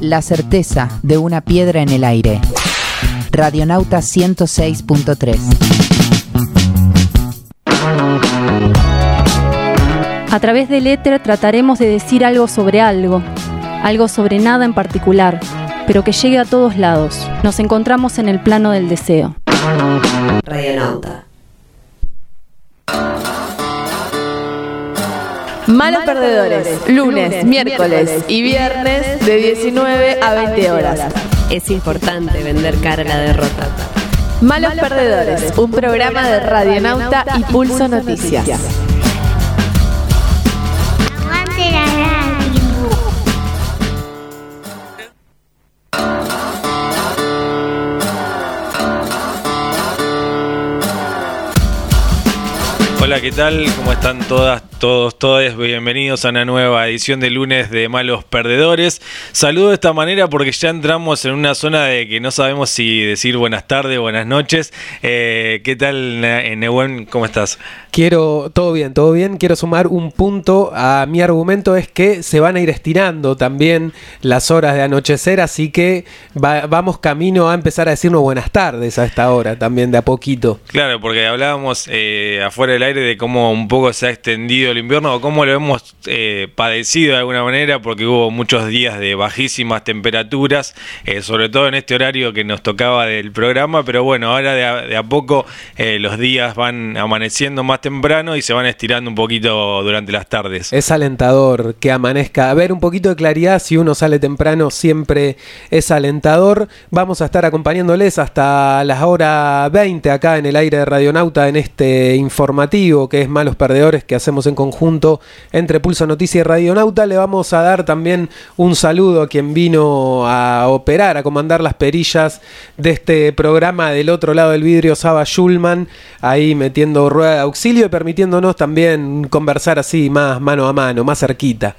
La certeza de una piedra en el aire. Radionauta 106.3. A través del éter trataremos de decir algo sobre algo, algo sobre nada en particular, pero que llegue a todos lados. Nos encontramos en el plano del deseo. Radionauta. Malos Perdedores, lunes, miércoles y viernes de 19 a 20 horas. Es importante vender cara a la derrota. Malos Perdedores, un programa de Radionauta y Pulso Noticias. Hola, ¿qué tal? ¿Cómo están todas, todos, todos? Bienvenidos a una nueva edición de lunes de Malos Perdedores. Saludo de esta manera porque ya entramos en una zona de que no sabemos si decir buenas tardes, buenas noches. Eh, ¿Qué tal, Nehuen? ¿Cómo estás? Quiero, todo bien, todo bien. Quiero sumar un punto a mi argumento, es que se van a ir estirando también las horas de anochecer, así que va- vamos camino a empezar a decirnos buenas tardes a esta hora también de a poquito. Claro, porque hablábamos eh, afuera del aire de cómo un poco se ha extendido el invierno o cómo lo hemos eh, padecido de alguna manera porque hubo muchos días de bajísimas temperaturas, eh, sobre todo en este horario que nos tocaba del programa, pero bueno, ahora de a, poco eh, los días van amaneciendo más temprano y se van estirando un poquito durante las tardes. Es alentador que amanezca. A ver, un poquito de claridad, si uno sale temprano siempre es alentador. Vamos a estar acompañándoles hasta las horas 20 acá en el aire de Radionauta en este informativo que es Malos Perdedores que hacemos en conjunto entre Pulso Noticia y Radionauta. Le vamos a dar también un saludo a quien vino a operar, a comandar las perillas de este programa del otro lado del vidrio, Saba Schulman, ahí metiendo rueda de auxilio y permitiéndonos también conversar así más mano a mano, más cerquita.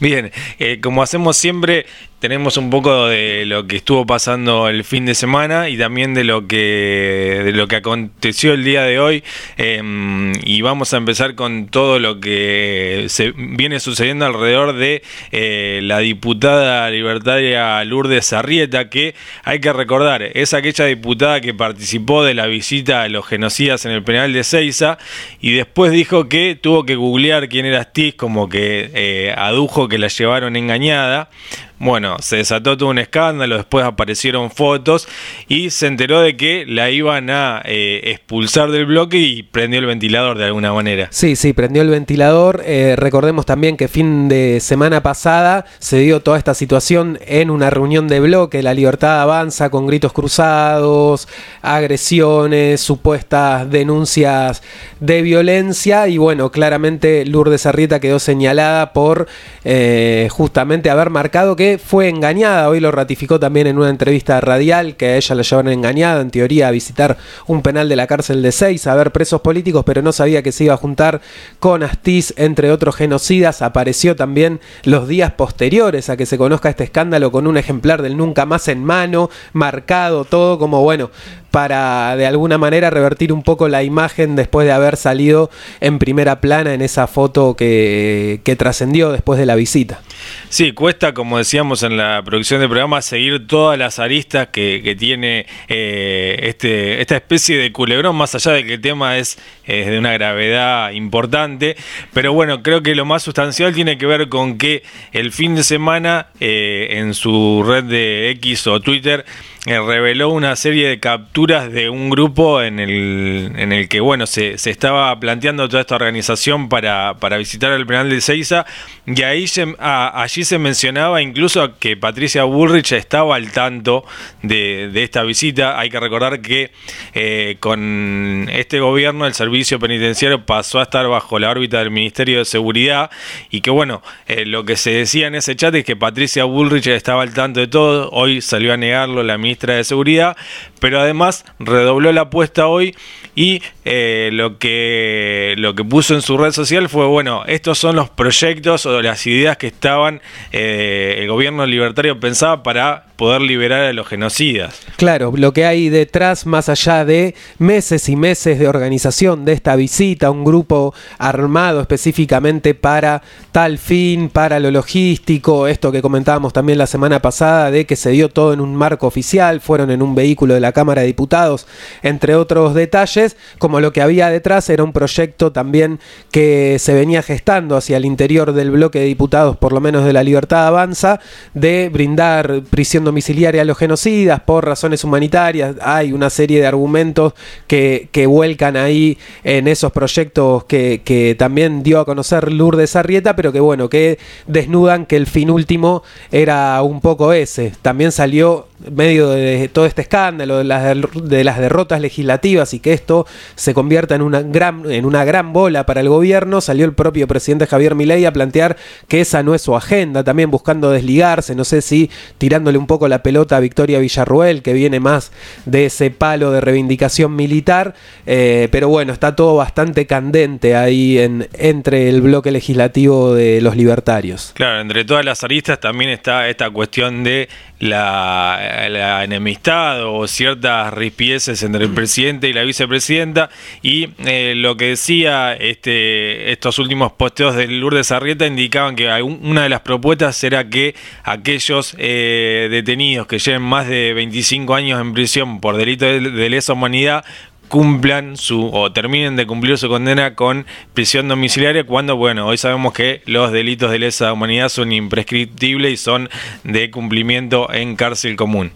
Bien, eh, como hacemos siempre, tenemos un poco de lo que estuvo pasando el fin de semana y también de lo que de lo que aconteció el día de hoy. Eh, y vamos a empezar con todo lo que se viene sucediendo alrededor de eh, la diputada libertaria Lourdes Arrieta que hay que recordar es aquella diputada que participó de la visita a los genocidas en el penal de Ceiza y después dijo que tuvo que googlear quién era Stiz como que eh, adujo que la llevaron engañada bueno, se desató todo un escándalo, después aparecieron fotos y se enteró de que la iban a eh, expulsar del bloque y prendió el ventilador de alguna manera. Sí, sí, prendió el ventilador. Eh, recordemos también que fin de semana pasada se dio toda esta situación en una reunión de bloque. La libertad avanza con gritos cruzados, agresiones, supuestas denuncias de violencia. Y bueno, claramente Lourdes Arrieta quedó señalada por eh, justamente haber marcado que fue engañada. Hoy lo ratificó también en una entrevista radial que a ella la llevaron engañada, en teoría, a visitar un penal de la cárcel de seis, a ver presos políticos, pero no sabía que se iba a juntar con Astiz, entre otros genocidas. Apareció también los días posteriores a que se conozca este escándalo con un ejemplar del Nunca Más en mano, marcado todo como bueno para de alguna manera revertir un poco la imagen después de haber salido en primera plana en esa foto que, que trascendió después de la visita. Sí, cuesta, como decíamos en la producción del programa, seguir todas las aristas que, que tiene eh, este, esta especie de culebrón, más allá de que el tema es de una gravedad importante. Pero bueno, creo que lo más sustancial tiene que ver con que el fin de semana eh, en su red de X o Twitter eh, reveló una serie de capturas de un grupo en el, en el que bueno se, se estaba planteando toda esta organización para, para visitar el penal de Seiza y ahí a- allí se mencionaba incluso que Patricia Bullrich estaba al tanto de, de esta visita. Hay que recordar que eh, con este gobierno el servicio penitenciario pasó a estar bajo la órbita del Ministerio de Seguridad y que bueno, eh, lo que se decía en ese chat es que Patricia Bullrich estaba al tanto de todo, hoy salió a negarlo la ministra de Seguridad, pero además redobló la apuesta hoy y eh, lo, que, lo que puso en su red social fue, bueno, estos son los proyectos o las ideas que estaban, eh, el gobierno libertario pensaba para poder liberar a los genocidas. Claro, lo que hay detrás, más allá de meses y meses de organización de esta visita, un grupo armado específicamente para tal fin, para lo logístico, esto que comentábamos también la semana pasada, de que se dio todo en un marco oficial, fueron en un vehículo de la Cámara de Diputados, entre otros detalles, como lo que había detrás era un proyecto también que se venía gestando hacia el interior del bloque de diputados, por lo menos de la Libertad Avanza, de brindar prisión domiciliaria a los genocidas por razones humanitarias. Hay una serie de argumentos que, que vuelcan ahí en esos proyectos que, que también dio a conocer Lourdes Arrieta, pero que bueno, que desnudan que el fin último era un poco ese. También salió medio de todo este escándalo de las, de las derrotas legislativas y que esto se convierta en una gran, en una gran bola para el gobierno, salió el propio presidente Javier Milei a plantear que esa no es su agenda, también buscando desligarse, no sé si tirándole un poco la pelota Victoria Villarruel, que viene más de ese palo de reivindicación militar, eh, pero bueno, está todo bastante candente ahí en, entre el bloque legislativo de los libertarios. Claro, entre todas las aristas también está esta cuestión de la, enemistad o ciertas rispieces entre el presidente y la vicepresidenta. Y eh, lo que decía este, estos últimos posteos de Lourdes Arrieta indicaban que una de las propuestas era que aquellos eh, detenidos que lleven más de 25 años en prisión por delito de lesa humanidad cumplan su o terminen de cumplir su condena con prisión domiciliaria cuando bueno hoy sabemos que los delitos de lesa humanidad son imprescriptibles y son de cumplimiento en cárcel común.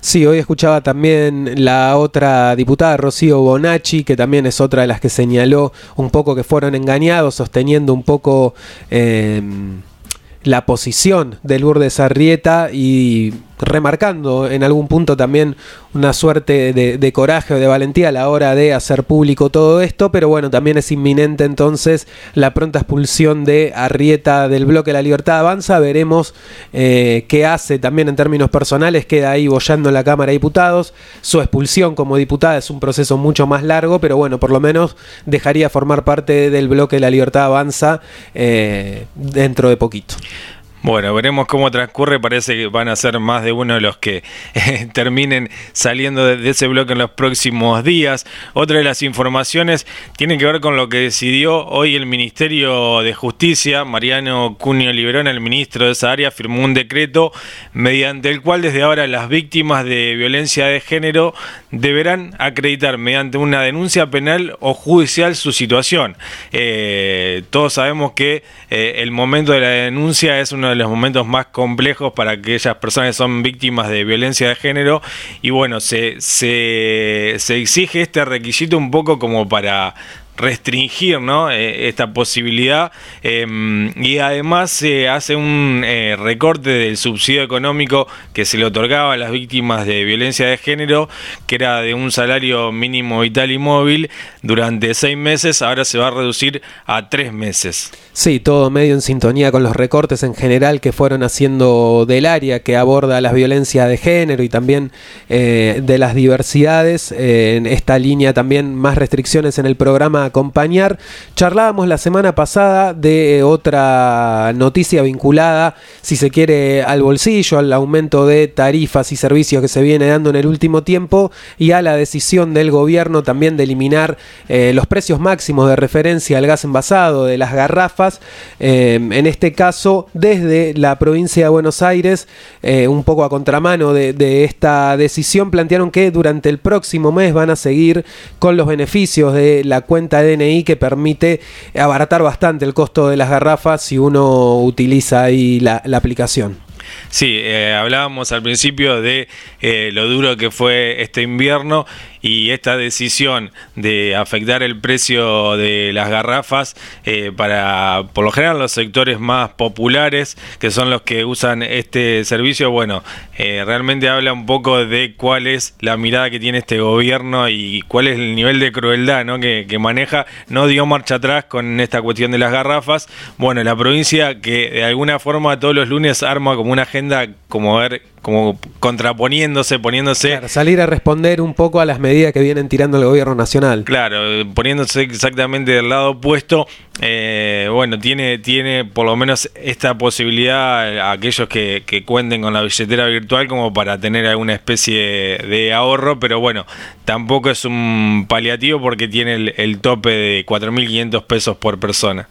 Sí, hoy escuchaba también la otra diputada Rocío Bonacci que también es otra de las que señaló un poco que fueron engañados sosteniendo un poco eh, la posición de Lourdes Arrieta y remarcando en algún punto también una suerte de, coraje o de valentía a la hora de hacer público todo esto, pero bueno, también es inminente entonces la pronta expulsión de Arrieta del bloque La Libertad Avanza, veremos eh, qué hace también en términos personales, queda ahí bollando en la Cámara de Diputados, su expulsión como diputada es un proceso mucho más largo, pero bueno, por lo menos dejaría formar parte del bloque La Libertad Avanza eh, dentro de poquito. Bueno, veremos cómo transcurre. Parece que van a ser más de uno de los que eh, terminen saliendo de, ese bloque en los próximos días. Otra de las informaciones tiene que ver con lo que decidió hoy el Ministerio de Justicia. Mariano Cunio Librón, el ministro de esa área, firmó un decreto mediante el cual desde ahora las víctimas de violencia de género deberán acreditar mediante una denuncia penal o judicial su situación. Eh, todos sabemos que eh, el momento de la denuncia es de los momentos más complejos para aquellas personas que son víctimas de violencia de género y bueno, se, se, se exige este requisito un poco como para restringir ¿no? Eh, esta posibilidad em, y además se hace un eh, recorte del subsidio económico que se le otorgaba a las víctimas de violencia de género, que era de un salario mínimo vital y móvil durante seis meses, ahora se va a reducir a tres meses. Sí, todo medio en sintonía con los recortes en general que fueron haciendo del área que aborda las violencias de género y también eh, de las diversidades. en esta línea también más restricciones en el programa acompañar. Charlábamos la semana pasada de otra noticia vinculada, si se quiere, al bolsillo, al aumento de tarifas y servicios que se viene dando en el último tiempo y a la decisión del gobierno también de eliminar eh, los precios máximos de referencia al gas envasado de las garrafas. Eh, en este caso, desde la provincia de Buenos Aires, eh, un poco a contramano de, de esta decisión, plantearon que durante el próximo mes van a seguir con los beneficios de la cuenta DNI que permite abaratar bastante el costo de las garrafas si uno utiliza ahí la, aplicación. Sí, eh, hablábamos al principio de eh, lo duro que fue este invierno y esta decisión de afectar el precio de las garrafas eh, para, por lo general, los sectores más populares, que son los que usan este servicio, bueno, eh, realmente habla un poco de cuál es la mirada que tiene este gobierno y cuál es el nivel de crueldad ¿no? que, maneja. No dio marcha atrás con esta cuestión de las garrafas. Bueno, la provincia que de alguna forma todos los lunes arma como una agenda como ver como contraponiéndose, poniéndose salir a responder un poco a las medidas que vienen tirando el gobierno nacional. Claro, poniéndose exactamente del lado opuesto, eh, bueno, tiene, tiene por lo menos esta posibilidad a aquellos que, que cuenten con la billetera virtual como para tener alguna especie de ahorro, pero bueno, tampoco es un paliativo porque tiene el, el tope de 4.500 pesos por persona.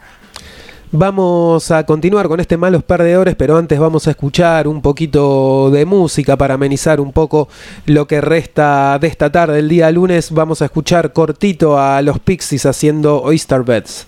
Vamos a continuar con este Malos Perdedores, pero antes vamos a escuchar un poquito de música para amenizar un poco lo que resta de esta tarde. El día lunes vamos a escuchar cortito a los Pixies haciendo Oyster Beds.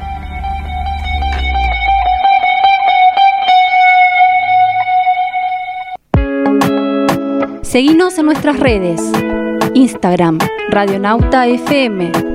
Seguinos en nuestras redes. Instagram, Radionauta FM.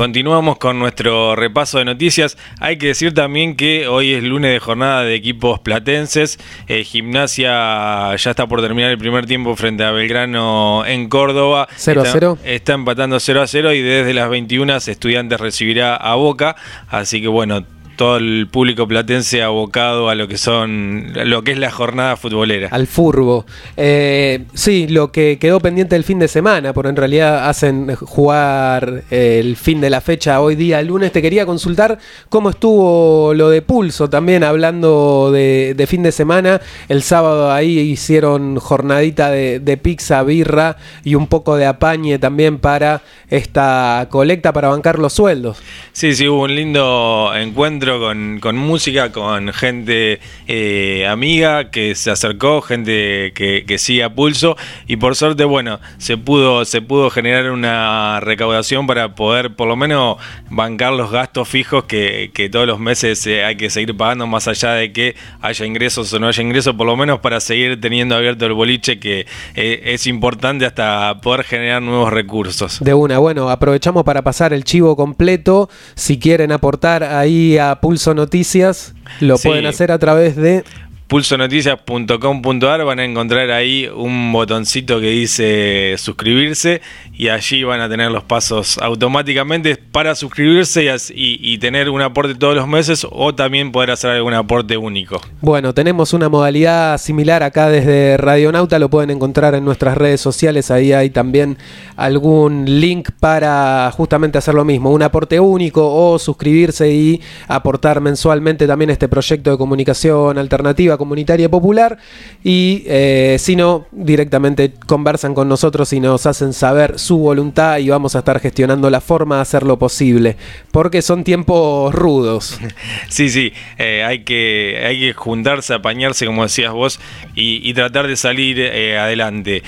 Continuamos con nuestro repaso de noticias. Hay que decir también que hoy es lunes de jornada de equipos platenses. Eh, gimnasia ya está por terminar el primer tiempo frente a Belgrano en Córdoba. 0 a Está- 0. Está empatando 0 a 0 y desde las 21 Estudiantes recibirá a Boca. Así que bueno, todo el público platense abocado a lo que son lo que es la jornada futbolera. Al furbo. Eh, sí, lo que quedó pendiente el fin de semana, porque en realidad hacen jugar eh, el fin de la fecha hoy día, lunes. Te quería consultar cómo estuvo lo de pulso también, hablando de, de fin de semana. El sábado ahí hicieron jornadita de, de pizza, birra y un poco de apañe también para esta colecta para bancar los sueldos. Sí, sí, hubo un lindo encuentro con, música, con gente eh, amiga que se acercó, gente que, que sigue a pulso y por suerte, bueno, se pudo, se pudo generar una recaudación para poder por lo menos bancar los gastos fijos que, que todos los meses eh, hay que seguir pagando más allá de que haya ingresos o no haya ingresos, por lo menos para seguir teniendo abierto el boliche que eh, es importante hasta poder generar nuevos recursos. De una, bueno, aprovechamos para pasar el chivo completo. Si quieren aportar ahí a Pulso Noticias, lo Sí. pueden hacer a través de pulsonoticias.com.ar van a encontrar ahí un botoncito que dice suscribirse y allí van a tener los pasos automáticamente para suscribirse y, tener un aporte todos los meses o también poder hacer algún aporte único. Bueno, tenemos una modalidad similar acá desde Radionauta, lo pueden encontrar en nuestras redes sociales, ahí hay también algún link para justamente hacer lo mismo, un aporte único o suscribirse y aportar mensualmente también este proyecto de comunicación alternativa, comunitaria popular y eh, si no, directamente conversan con nosotros y nos hacen saber su voluntad y vamos a estar gestionando la forma de hacerlo posible, porque son tiempos rudos. Sí, sí, eh, hay, que, hay que juntarse, apañarse, como decías vos, y, y tratar de salir eh, adelante.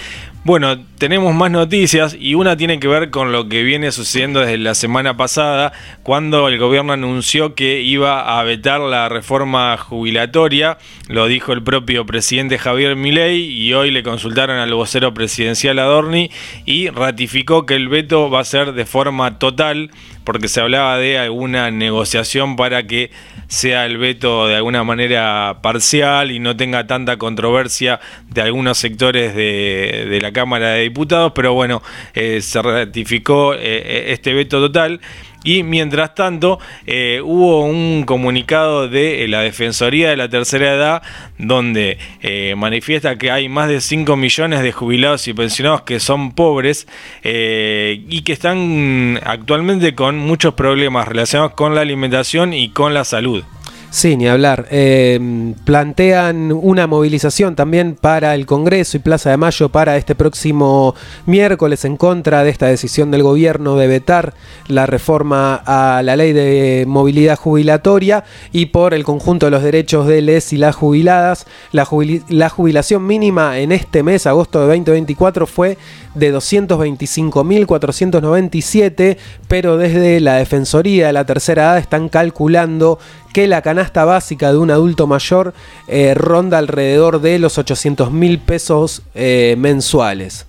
Bueno, tenemos más noticias y una tiene que ver con lo que viene sucediendo desde la semana pasada, cuando el gobierno anunció que iba a vetar la reforma jubilatoria, lo dijo el propio presidente Javier Milei y hoy le consultaron al vocero presidencial Adorni y ratificó que el veto va a ser de forma total porque se hablaba de alguna negociación para que sea el veto de alguna manera parcial y no tenga tanta controversia de algunos sectores de, de la Cámara de Diputados, pero bueno, eh, se ratificó eh, este veto total. Y mientras tanto, eh, hubo un comunicado de eh, la Defensoría de la Tercera Edad donde eh, manifiesta que hay más de 5 millones de jubilados y pensionados que son pobres y que están actualmente con muchos problemas relacionados con la alimentación y con la salud. Sí, ni hablar. Eh, plantean una movilización también para el Congreso y Plaza de Mayo para este próximo miércoles en contra de esta decisión del gobierno de vetar la reforma a la ley de movilidad jubilatoria y por el conjunto de los derechos de les y las jubiladas. La jubilación mínima en este mes, agosto de 2024, fue de 225.497, pero desde la Defensoría de la Tercera Edad están calculando que la canasta básica de un adulto mayor eh, ronda alrededor de los 800 mil pesos eh, mensuales.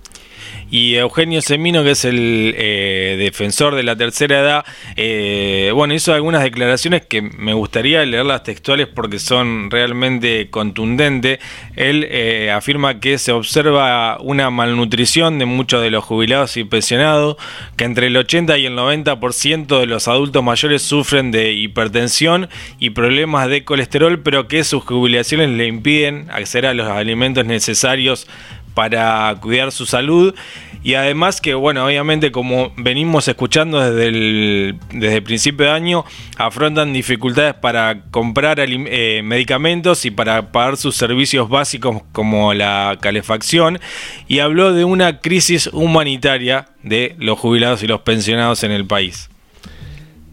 Y Eugenio Semino, que es el eh, defensor de la tercera edad, eh, bueno, hizo algunas declaraciones que me gustaría leerlas textuales porque son realmente contundentes. Él eh, afirma que se observa una malnutrición de muchos de los jubilados y pensionados, que entre el 80 y el 90% de los adultos mayores sufren de hipertensión y problemas de colesterol, pero que sus jubilaciones le impiden acceder a los alimentos necesarios para cuidar su salud y además que bueno obviamente como venimos escuchando desde el, desde principio de año afrontan dificultades para comprar eh, medicamentos y para pagar sus servicios básicos como la calefacción y habló de una crisis humanitaria de los jubilados y los pensionados en el país.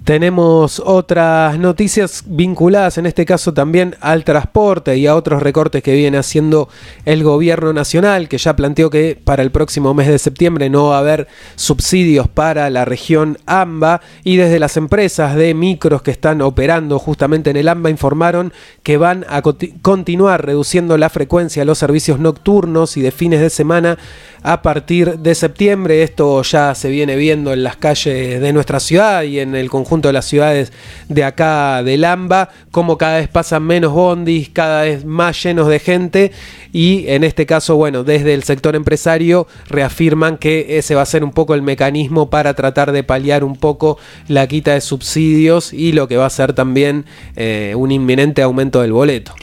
Tenemos otras noticias vinculadas en este caso también al transporte y a otros recortes que viene haciendo el gobierno nacional, que ya planteó que para el próximo mes de septiembre no va a haber subsidios para la región AMBA y desde las empresas de micros que están operando justamente en el AMBA informaron que van a continuar reduciendo la frecuencia de los servicios nocturnos y de fines de semana a partir de septiembre. Esto ya se viene viendo en las calles de nuestra ciudad y en el conjunto conjunto de las ciudades de acá del AMBA, como cada vez pasan menos bondis, cada vez más llenos de gente y en este caso, bueno, desde el sector empresario reafirman que ese va a ser un poco el mecanismo para tratar de paliar un poco la quita de subsidios y lo que va a ser también eh, un inminente aumento del boleto.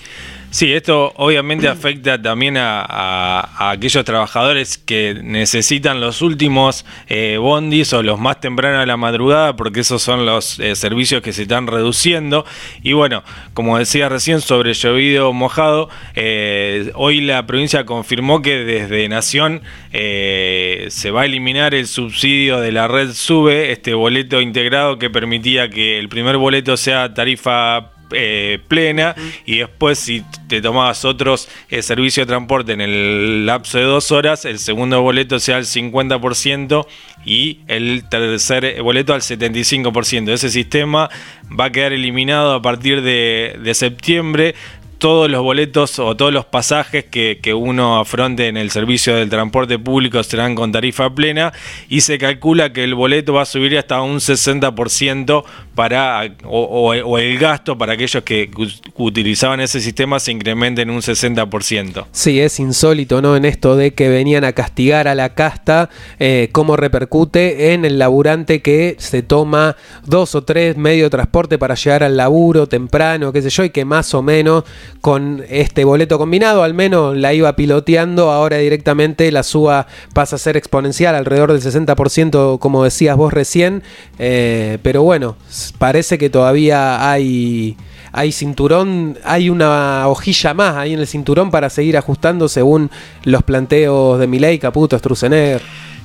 Sí, esto obviamente afecta también a, aquellos trabajadores que necesitan los últimos eh, bondis o los más tempranos de la madrugada, porque esos son los eh, servicios que se están reduciendo. Y bueno, como decía recién, sobre llovido mojado, eh, hoy la provincia confirmó que desde Nación eh, se va a eliminar el subsidio de la red SUBE, este boleto integrado que permitía que el primer boleto sea tarifa eh, plena y después si te tomabas otros eh, servicios de transporte en el lapso de dos horas, el segundo boleto sea al 50% y el tercer boleto al 75%. Ese sistema va a quedar eliminado a partir de septiembre. Todos los boletos o todos los pasajes que, que uno afronte en el servicio del transporte público serán con tarifa plena y se calcula que el boleto va a subir hasta un 60% para o, el gasto para aquellos que utilizaban ese sistema se incremente en un 60%. Sí, es insólito, ¿no? En esto de que venían a castigar a la casta, eh, cómo repercute en el laburante que se toma dos o tres medios de transporte para llegar al laburo temprano, qué sé yo, y que más o menos con este boleto combinado, al menos la iba piloteando, ahora directamente la suba pasa a ser exponencial, alrededor del 60%, como decías vos recién, eh, pero bueno, parece que todavía hay hay cinturón, hay una hojilla más ahí en el cinturón para seguir ajustando según los planteos de Milei, Caputo, Struzener.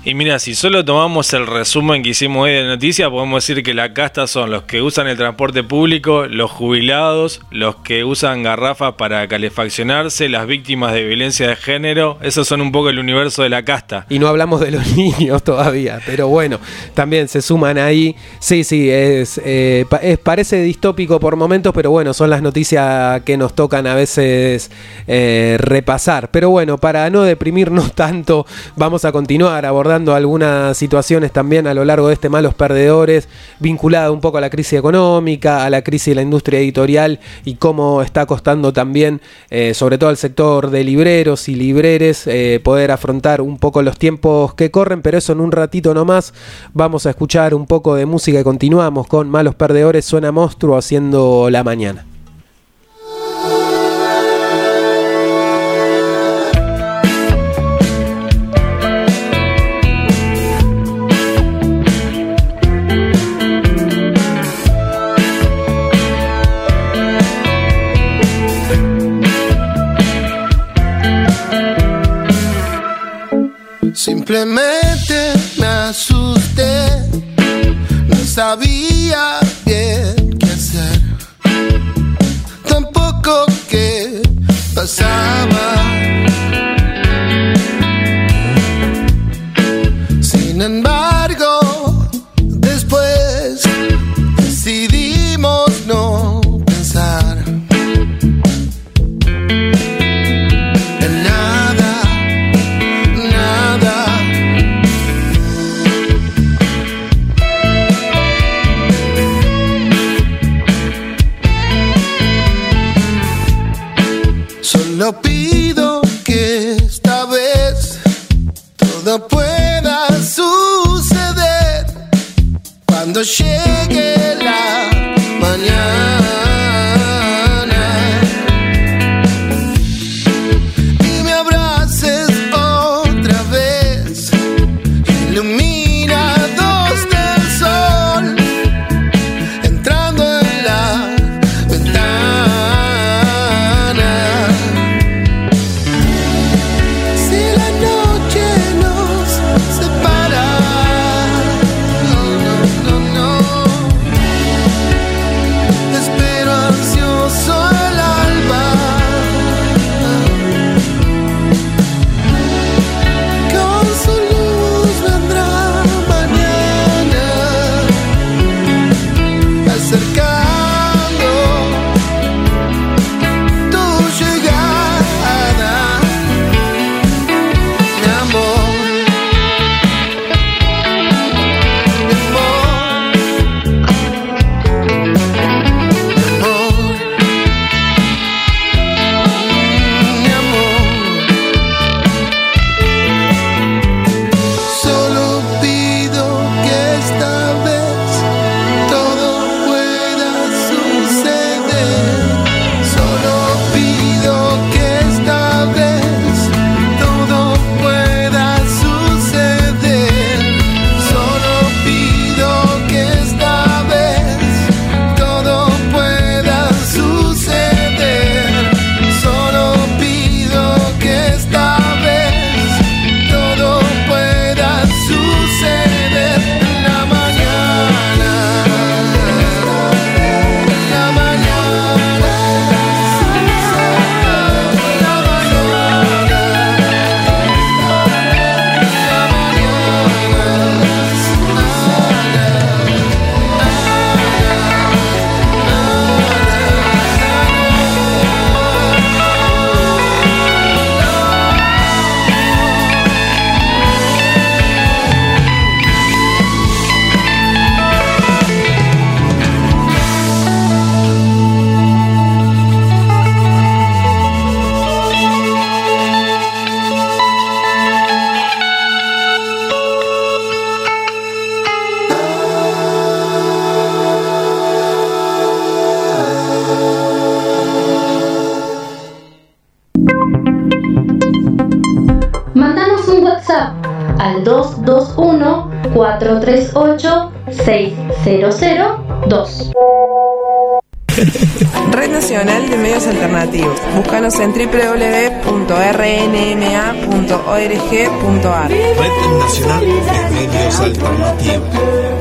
Y mira, si solo tomamos el resumen que hicimos hoy de noticias, podemos decir que la casta son los que usan el transporte público, los jubilados, los que usan garrafas para calefaccionarse, las víctimas de violencia de género. Esos son un poco el universo de la casta. Y no hablamos de los niños todavía, pero bueno, también se suman ahí. Sí, sí, eh, es- parece distópico por momentos, pero bueno, son las noticias que nos tocan a veces eh, repasar. Pero bueno, para no deprimirnos tanto, vamos a continuar algunas situaciones también a lo largo de este Malos Perdedores, vinculada un poco a la crisis económica, a la crisis de la industria editorial y cómo está costando también, eh, sobre todo al sector de libreros y libreres, eh, poder afrontar un poco los tiempos que corren, pero eso en un ratito nomás. Vamos a escuchar un poco de música y continuamos con Malos Perdedores, suena monstruo haciendo la mañana. Simplemente me asusté, no sabía bien qué hacer, tampoco qué pasaba. Sin embargo, Quando cheguei 221-438-6002. Red Nacional de Medios Alternativos. Búscanos en www.rnma.org.ar. Red Nacional de Medios Alternativos.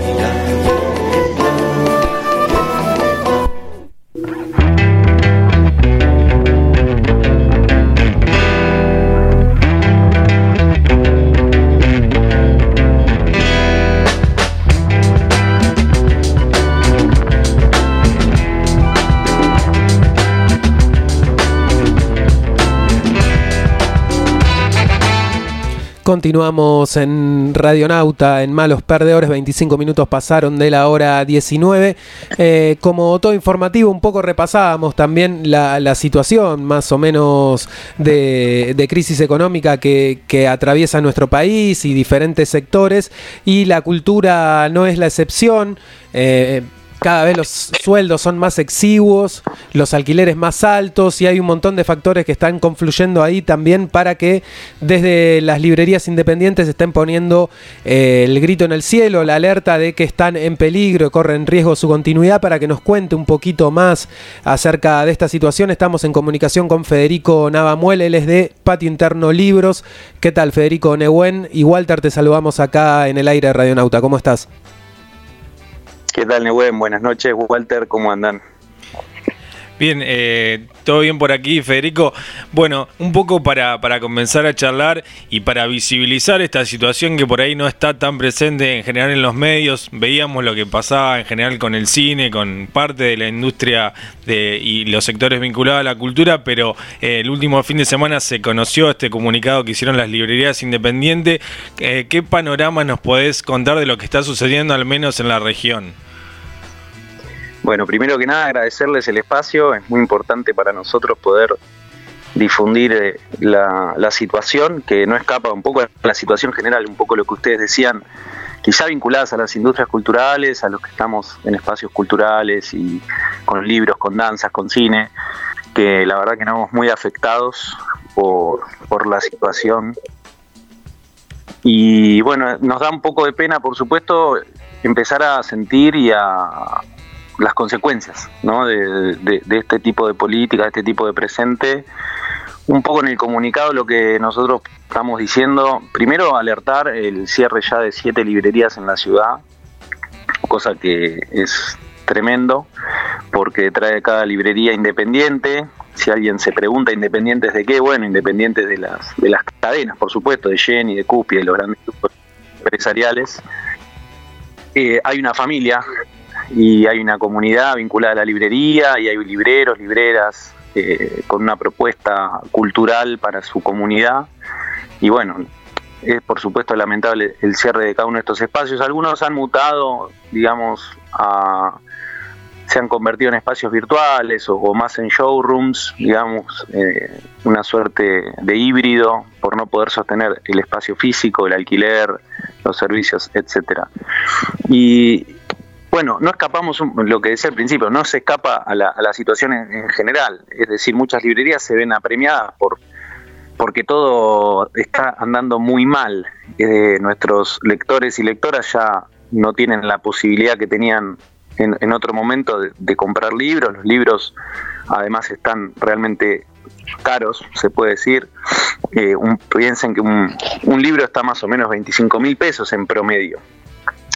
Continuamos en Radionauta, en Malos Perdedores, 25 minutos pasaron de la hora 19. Eh, como todo informativo, un poco repasábamos también la, situación más o menos de, crisis económica que, que atraviesa nuestro país y diferentes sectores, y la cultura no es la excepción. Eh, cada vez los sueldos son más exiguos, los alquileres más altos y hay un montón de factores que están confluyendo ahí también para que desde las librerías independientes estén poniendo eh, el grito en el cielo, la alerta de que están en peligro corren riesgo su continuidad. Para que nos cuente un poquito más acerca de esta situación, estamos en comunicación con Federico Navamuel, él es de Patio Interno Libros. ¿Qué tal, Federico Nehuen? Y Walter, te saludamos acá en el aire de Radionauta. ¿Cómo estás? ¿Qué tal, Nehuen? Buenas noches, Walter, ¿cómo andan? Bien, eh, todo bien por aquí, Federico. Bueno, un poco para, para comenzar a charlar y para visibilizar esta situación que por ahí no está tan presente en general en los medios. Veíamos lo que pasaba en general con el cine, con parte de la industria de, y los sectores vinculados a la cultura, pero eh, el último fin de semana se conoció este comunicado que hicieron las librerías independientes. Eh, ¿Qué panorama nos podés contar de lo que está sucediendo al menos en la región? Bueno, primero que nada agradecerles el espacio, es muy importante para nosotros poder difundir eh, la, situación, que no escapa un poco la situación general, un poco lo que ustedes decían, quizá vinculadas a las industrias culturales, a los que estamos en espacios culturales y con libros, con danzas, con cine, que la verdad que estamos muy afectados por la situación. Y bueno, nos da un poco de pena, por supuesto, empezar a sentir y a, las consecuencias ¿no? de, este tipo de política, de este tipo de presente. Un poco en el comunicado lo que nosotros estamos diciendo, primero alertar el cierre ya de siete librerías en la ciudad, cosa que es tremendo, porque trae cada librería independiente. Si alguien se pregunta independientes de qué, bueno, independientes de las, de las cadenas, por supuesto, de Jenny, de Cupi, de los grandes empresariales. Eh, hay una familia y hay una comunidad vinculada a la librería y hay libreros, libreras eh, con una propuesta cultural para su comunidad y bueno, es por supuesto lamentable el cierre de cada uno de estos espacios. Algunos han mutado, digamos, a, se han convertido en espacios virtuales o, más en showrooms, digamos, eh, una suerte de híbrido por no poder sostener el espacio físico, el alquiler, los servicios, etcétera. Y, bueno, no escapamos, lo que decía al principio, no se escapa a la, a la situación en, en, general. Es decir, muchas librerías se ven apremiadas por porque todo está andando muy mal. Eh, nuestros lectores y lectoras ya no tienen la posibilidad que tenían en, en otro momento de, de, comprar libros. Los libros además están realmente caros, se puede decir. Eh, un, piensen que un, un libro está más o menos 25 mil pesos en promedio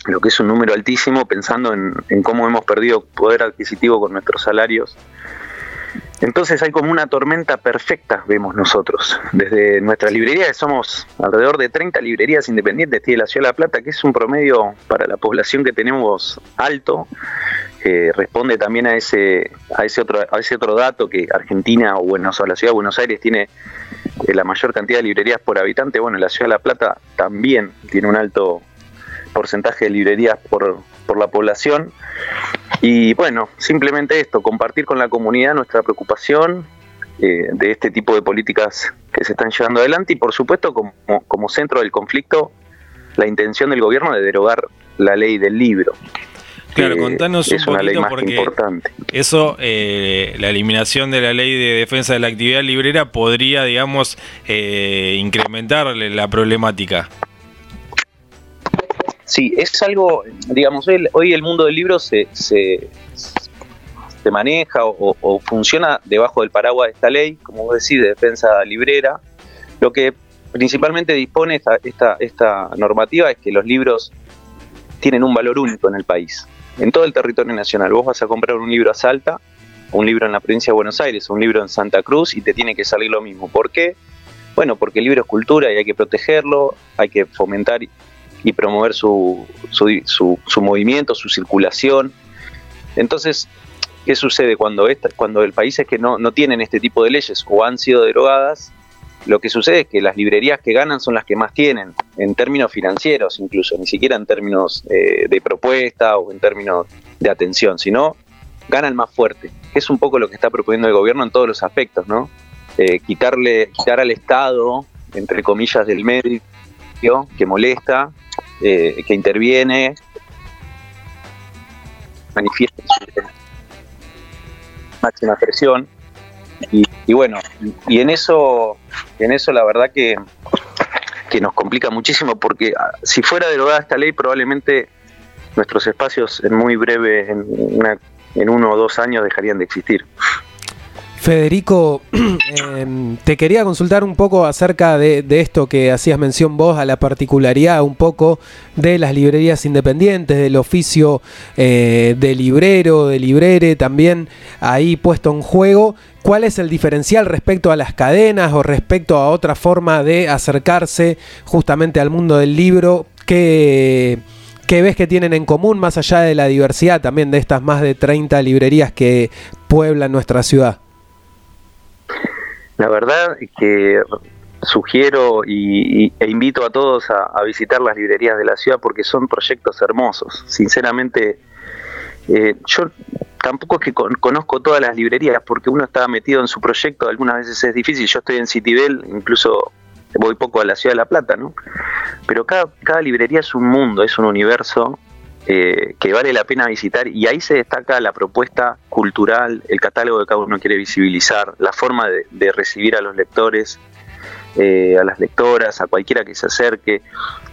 lo que es un número altísimo pensando en, en, cómo hemos perdido poder adquisitivo con nuestros salarios. Entonces hay como una tormenta perfecta, vemos nosotros. Desde nuestra librería, somos alrededor de 30 librerías independientes de la Ciudad de La Plata, que es un promedio para la población que tenemos alto, eh, responde también a ese, a, ese otro, a ese otro dato que Argentina o, Buenos, o la Ciudad de Buenos Aires tiene eh, la mayor cantidad de librerías por habitante. Bueno, la Ciudad de La Plata también tiene un alto porcentaje de librerías por, por la población. Y bueno, simplemente esto, compartir con la comunidad nuestra preocupación eh, de este tipo de políticas que se están llevando adelante y por supuesto como, como centro del conflicto la intención del gobierno de derogar la ley del libro. Claro, eh, contanos un poquito porque importante. eso, eh, la eliminación de la ley de defensa de la actividad librera podría, digamos, eh, incrementar la problemática. Sí, es algo, digamos, hoy, hoy el mundo del libro se, se, maneja o, o funciona debajo del paraguas de esta ley, como vos decís, de defensa librera. Lo que principalmente dispone esta, esta, esta normativa es que los libros tienen un valor único en el país, en todo el territorio nacional. Vos vas a comprar un libro a Salta, un libro en la provincia de Buenos Aires, un libro en Santa Cruz y te tiene que salir lo mismo. ¿Por qué? Bueno, porque el libro es cultura y hay que protegerlo, hay que fomentar y- promover su, su, su- su movimiento, su circulación. Entonces, ¿qué sucede cuando, esta, cuando el país es que no, no tienen este tipo de leyes o han sido derogadas? Lo que sucede es que las librerías que ganan son las que más tienen, en términos financieros incluso, ni siquiera en términos eh, de propuesta o en términos de atención, sino gana el más fuerte, es un poco lo que está proponiendo el gobierno en todos los aspectos, ¿no? Eh, quitarle, quitar al Estado, entre comillas, del medio, que molesta, eh, que interviene, manifiesta máxima presión. Y, y bueno, y en eso, en eso la verdad que, que nos complica muchísimo porque ah, si fuera derogada esta ley probablemente nuestros espacios en muy breve, en, una- en uno o dos años dejarían de existir. Federico, em, te quería consultar un poco acerca de, esto que hacías mención vos, a la particularidad un poco de las librerías independientes, del oficio eh, de librero, de librere, también ahí puesto en juego. ¿Cuál es el diferencial respecto a las cadenas o respecto a otra forma de acercarse justamente al mundo del libro? ¿Qué, qué ves que tienen en común más allá de la diversidad también de estas más de 30 librerías que pueblan nuestra ciudad? La verdad es que sugiero y, e invito a todos a, a visitar las librerías de la ciudad porque son proyectos hermosos. Sinceramente, eh, yo tampoco es que con- conozco todas las librerías porque uno está metido en su proyecto, algunas veces es difícil. Yo estoy en Citibel, incluso voy poco a la ciudad de La Plata, ¿no? Pero cada, cada librería es un mundo, es un universo eh, que vale la pena visitar y ahí se destaca la propuesta cultural, el catálogo que cada uno quiere visibilizar, la forma de, recibir a los lectores, eh, a las lectoras, a cualquiera que se acerque.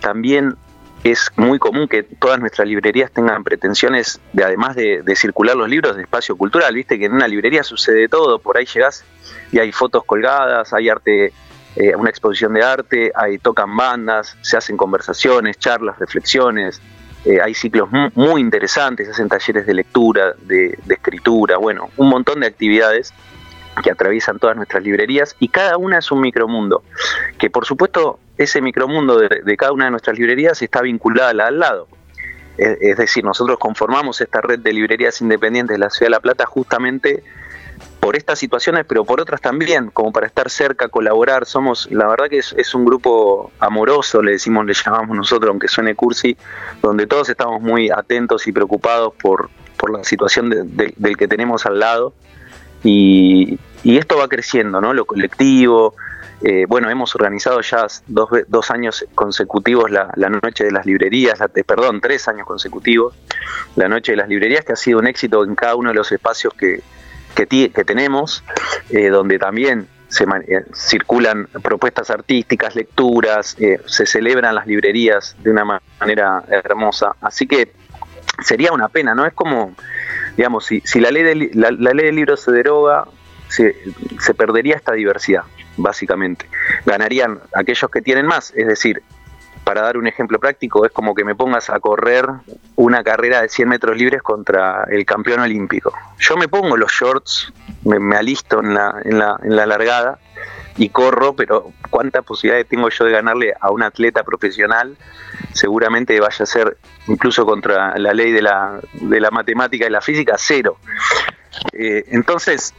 También es muy común que todas nuestras librerías tengan pretensiones de, además de, circular los libros, de espacio cultural. Viste que en una librería sucede todo, por ahí llegás y hay fotos colgadas, hay arte, eh, una exposición de arte, hay tocan bandas, se hacen conversaciones, charlas, reflexiones, eh, hay ciclos mu- muy interesantes, hacen talleres de lectura, de, escritura, bueno, un montón de actividades que atraviesan todas nuestras librerías y cada una es un micromundo, que por supuesto ese micromundo de, de cada una de nuestras librerías está vinculada a la al lado. Es decir, nosotros conformamos esta red de librerías independientes de la Ciudad de La Plata justamente por estas situaciones, pero por otras también, como para estar cerca, colaborar. Somos, la verdad que es, un grupo amoroso, le decimos, le llamamos nosotros, aunque suene cursi, donde todos estamos muy atentos y preocupados por, por la situación de- de- del que tenemos al lado. Y, y esto va creciendo, ¿no? Lo colectivo. eh, bueno, hemos organizado ya dos, dos años consecutivos la, la noche de las librerías, la- eh, perdón, tres años consecutivos, la noche de las librerías, que ha sido un éxito en cada uno de los espacios que, que, tenemos, eh, donde también se eh, circulan propuestas artísticas, lecturas, eh, se celebran las librerías de una ma- manera hermosa. Así que sería una pena, ¿no? Es como, digamos, si, si la, ley del, la, la ley del libro se deroga, se perdería esta diversidad, básicamente. Ganarían aquellos que tienen más, es decir, para dar un ejemplo práctico, es como que me pongas a correr una carrera de 100 metros libres contra el campeón olímpico. Yo me pongo los shorts, me, me alisto en la, en, la, en la largada y corro, pero ¿cuántas posibilidades tengo yo de ganarle a un atleta profesional? Seguramente vaya a ser, incluso contra la ley de la, de la matemática y la física, cero. Eh, entonces,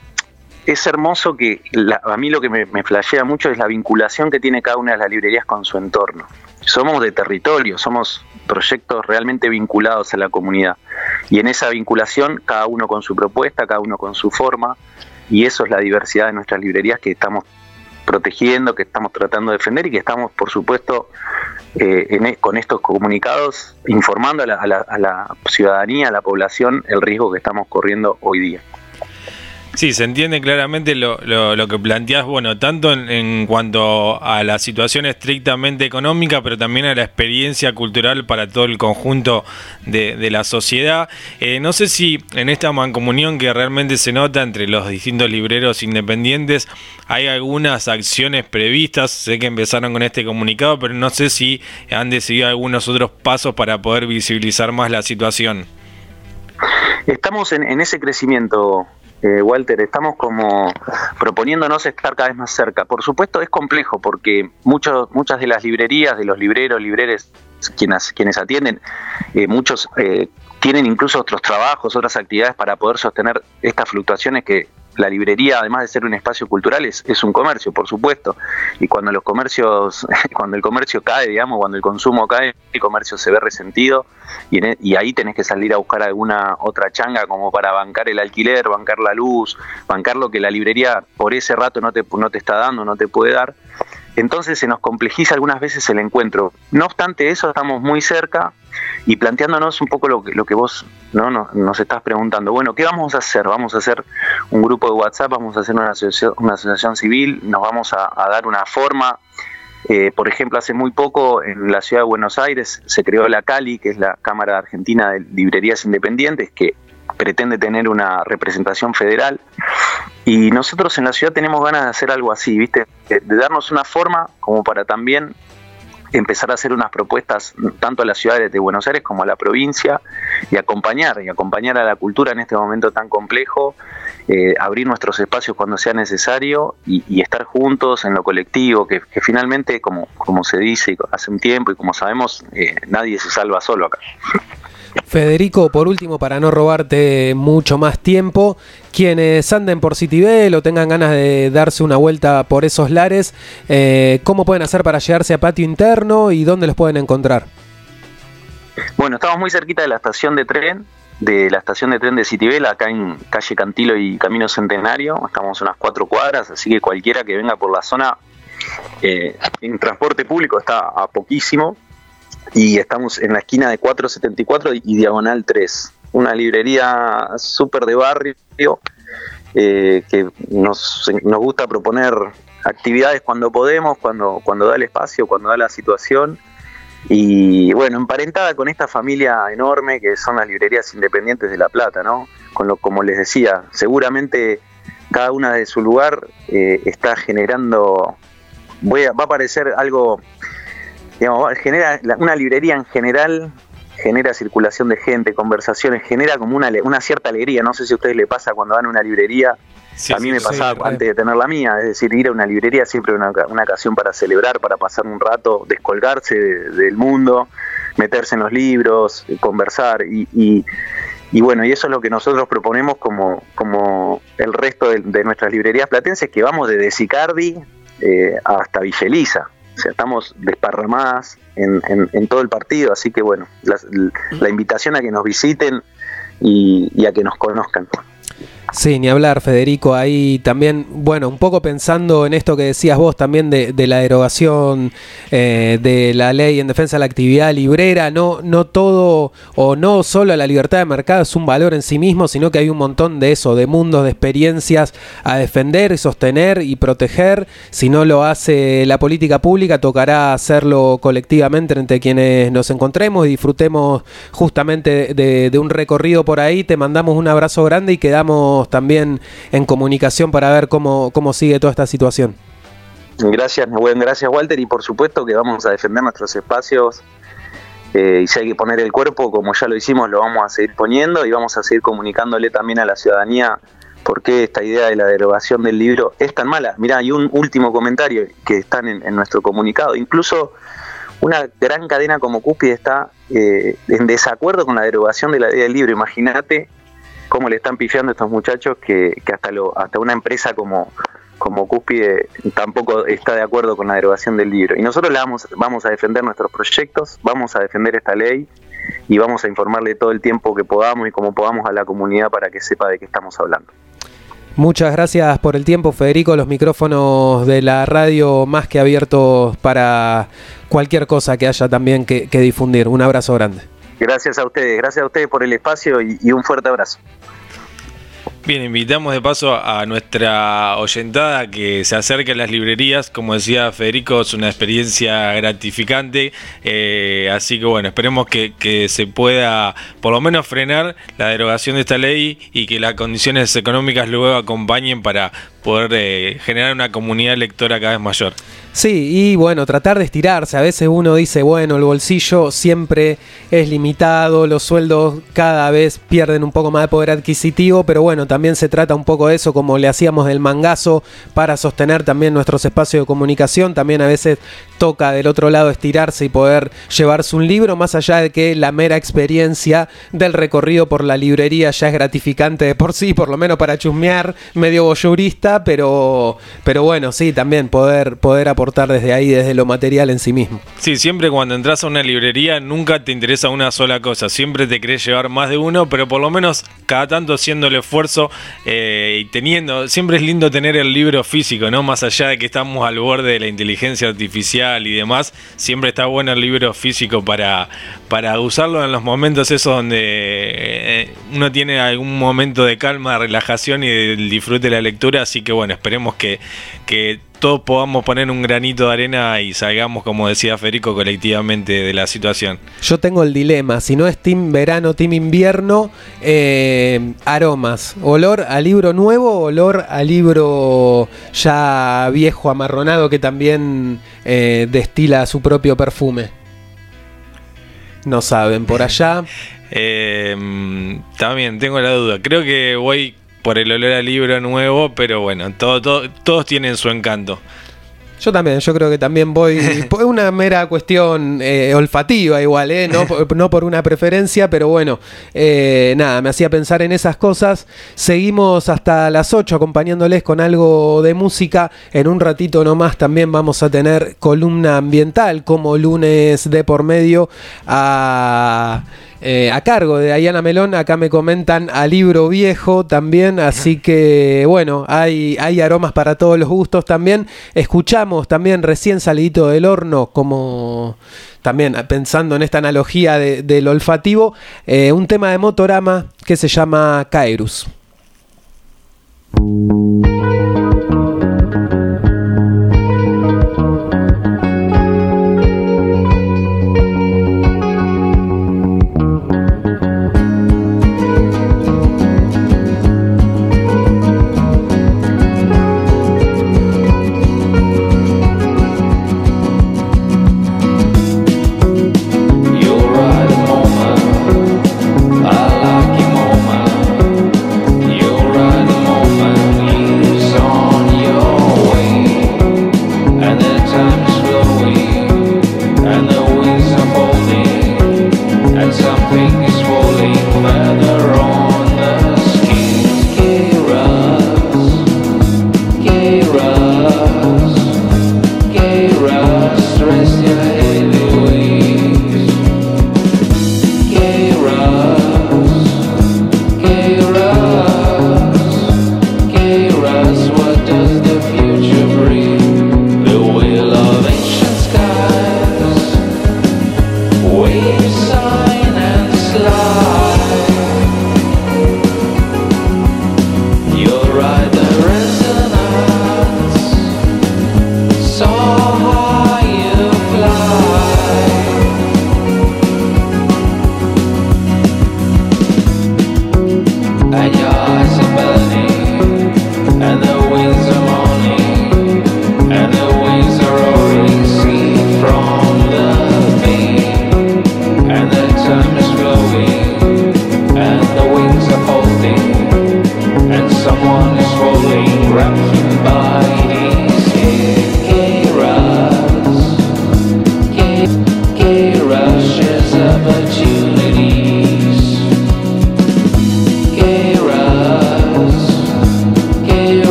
es hermoso que la- a mí lo que me, me flashea mucho es la vinculación que tiene cada una de las librerías con su entorno. Somos de territorio, somos proyectos realmente vinculados a la comunidad. Y en esa vinculación, cada uno con su propuesta, cada uno con su forma, y eso es la diversidad de nuestras librerías que estamos protegiendo, que estamos tratando de defender y que estamos, por supuesto, eh, e- con estos comunicados informando a la, a la- a la ciudadanía, a la población, el riesgo que estamos corriendo hoy día. Sí, se entiende claramente lo, lo, lo que planteás, bueno, tanto en, en cuanto a la situación estrictamente económica, pero también a la experiencia cultural para todo el conjunto de, de la sociedad. Eh, no sé si en esta mancomunión que realmente se nota entre los distintos libreros independientes hay algunas acciones previstas, sé que empezaron con este comunicado, pero no sé si han decidido algunos otros pasos para poder visibilizar más la situación. Estamos en, en ese crecimiento, eh, Walter, estamos como proponiéndonos estar cada vez más cerca. Por supuesto es complejo porque muchos, muchas de las librerías, de los libreros, libreres, quienes, quienes atienden, eh, muchos eh, tienen incluso otros trabajos, otras actividades para poder sostener estas fluctuaciones que la librería, además de ser un espacio cultural, es, un comercio, por supuesto. Y cuando los comercios, cuando el comercio cae, digamos, cuando el consumo cae, el comercio se ve resentido y, en e- y ahí tenés que salir a buscar alguna otra changa como para bancar el alquiler, bancar la luz, bancar lo que la librería por ese rato no te, no te está dando, no te puede dar. Entonces se nos complejiza algunas veces el encuentro. No obstante eso, estamos muy cerca y planteándonos un poco lo que, lo que vos ¿no? nos, nos estás preguntando. Bueno, ¿qué vamos a hacer? Vamos a hacer un grupo de WhatsApp, vamos a hacer una asociación, una asociación civil, nos vamos a, dar una forma. Eh, por ejemplo, hace muy poco en la ciudad de Buenos Aires se creó la CALI, que es la Cámara Argentina de Librerías Independientes, que pretende tener una representación federal. Y nosotros en la ciudad tenemos ganas de hacer algo así, ¿viste? De, darnos una forma como para también empezar a hacer unas propuestas tanto a las ciudades de Buenos Aires como a la provincia y acompañar, y acompañar a la cultura en este momento tan complejo, eh, abrir nuestros espacios cuando sea necesario y, estar juntos en lo colectivo, que, que finalmente, como, como se dice hace un tiempo y como sabemos, eh, nadie se salva solo acá. Federico, por último, para no robarte mucho más tiempo, quienes anden por Citibel o tengan ganas de darse una vuelta por esos lares, eh, ¿cómo pueden hacer para llegarse a patio interno y dónde los pueden encontrar? Bueno, estamos muy cerquita de la estación de tren, de la estación de tren de Citibel, acá en calle Cantilo y Camino Centenario. Estamos unas cuatro cuadras, así que cualquiera que venga por la zona eh, en transporte público está a poquísimo. Y estamos en la esquina de 474 y Diagonal 3. Una librería súper de barrio eh, que nos, nos gusta proponer actividades cuando podemos, cuando, cuando da el espacio, cuando da la situación. Y bueno, emparentada con esta familia enorme que son las librerías independientes de La Plata, ¿no? Con lo, como les decía, seguramente cada una de su lugar eh, está generando, voy a- va a parecer algo, digamos, genera la- una librería en general genera circulación de gente, conversaciones, genera como una, una cierta alegría. No sé si a ustedes le pasa cuando van a una librería. a mí me sí, pasaba antes de tener la mía, es decir, ir a una librería siempre una, una ocasión para celebrar, para pasar un rato, descolgarse de- del mundo, meterse en los libros, eh, conversar y, y- y bueno, y eso es lo que nosotros proponemos como, como el resto de, de nuestras librerías platenses, que vamos desde Sicardi eh, hasta Villeliza. Estamos desparramadas en, en- todo el partido, así que bueno, la, invitación a que nos visiten y, y a que nos conozcan. Sí, ni hablar, Federico. Ahí también, bueno, un poco pensando en esto que decías vos también de, de la derogación eh, de la ley en defensa de la actividad librera. No, no todo o no solo la libertad de mercado es un valor en sí mismo, sino que hay un montón de eso, de mundos, de experiencias a defender y sostener y proteger. Si no lo hace la política pública, tocará hacerlo colectivamente entre quienes nos encontremos y disfrutemos justamente de, de un recorrido por ahí. Te mandamos un abrazo grande y quedamos también en comunicación para ver cómo, cómo sigue toda esta situación. Gracias, Nehuen, gracias Walter, y por supuesto que vamos a defender nuestros espacios eh, y si hay que poner el cuerpo, como ya lo hicimos, lo vamos a seguir poniendo y vamos a seguir comunicándole también a la ciudadanía por qué esta idea de la derogación del libro es tan mala. Mirá, hay un último comentario que están en, nuestro comunicado. Incluso una gran cadena como Cúspide está eh, en desacuerdo con la derogación de la ley del libro. Imagínate cómo le están pifiando estos muchachos que, que hasta, lo, hasta una empresa como, como Cúspide tampoco está de acuerdo con la derogación del libro. Y nosotros la vamos, vamos a defender nuestros proyectos, vamos a defender esta ley y vamos a informarle todo el tiempo que podamos y como podamos a la comunidad para que sepa de qué estamos hablando. Muchas gracias por el tiempo, Federico. Los micrófonos de la radio más que abiertos para cualquier cosa que haya también que, que difundir. Un abrazo grande. Gracias a ustedes, gracias a ustedes por el espacio y, y un fuerte abrazo. Bien, invitamos de paso a nuestra oyentada que se acerque a las librerías. Como decía Federico, es una experiencia gratificante. eh, así que bueno, esperemos que, que se pueda por lo menos frenar la derogación de esta ley y que las condiciones económicas luego acompañen para poder eh, generar una comunidad lectora cada vez mayor. Sí, y bueno, tratar de estirarse. A veces uno dice, bueno, el bolsillo siempre es limitado, los sueldos cada vez pierden un poco más de poder adquisitivo, pero bueno, también se trata un poco de eso, como le hacíamos del mangazo para sostener también nuestros espacios de comunicación. También a veces toca del otro lado estirarse y poder llevarse un libro, más allá de que la mera experiencia del recorrido por la librería ya es gratificante de por sí, por lo menos para chusmear, medio boyurista, pero, pero bueno, sí, también poder, poder aportar desde ahí, desde lo material en sí mismo. Sí, siempre cuando entras a una librería nunca te interesa una sola cosa, siempre te querés llevar más de uno, pero por lo menos cada tanto haciendo el esfuerzo eh, y teniendo, siempre es lindo tener el libro físico, ¿no? Más allá de que estamos al borde de la inteligencia artificial y demás, siempre está bueno el libro físico para, para usarlo en los momentos esos donde eh, uno tiene algún momento de calma, relajación y disfrute de la lectura, así que bueno, esperemos que, que todos podamos poner un granito de arena y salgamos, como decía Federico, colectivamente de la situación. Yo tengo el dilema, si no es team verano, team invierno, eh, aromas, olor a libro nuevo, olor a libro ya viejo, amarronado, que también eh, destila su propio perfume. No saben, por allá. Eh, también tengo la duda, creo que voy por el olor al libro nuevo, pero bueno, todo, todo- todos tienen su encanto. Yo también, yo creo que también voy. Es una mera cuestión eh, olfativa, igual, ¿eh? No, por- no por una preferencia, pero bueno, eh, nada, me hacía pensar en esas cosas. Seguimos hasta las 8 acompañándoles con algo de música. En un ratito nomás también vamos a tener columna ambiental, como lunes de por medio, a. eh, a cargo de Ayana Melón, acá me comentan a libro viejo también, así que bueno, hay, hay aromas para todos los gustos también. Escuchamos también recién salidito del horno, como también pensando en esta analogía de- del olfativo, eh, un tema de Motorama que se llama Kairus.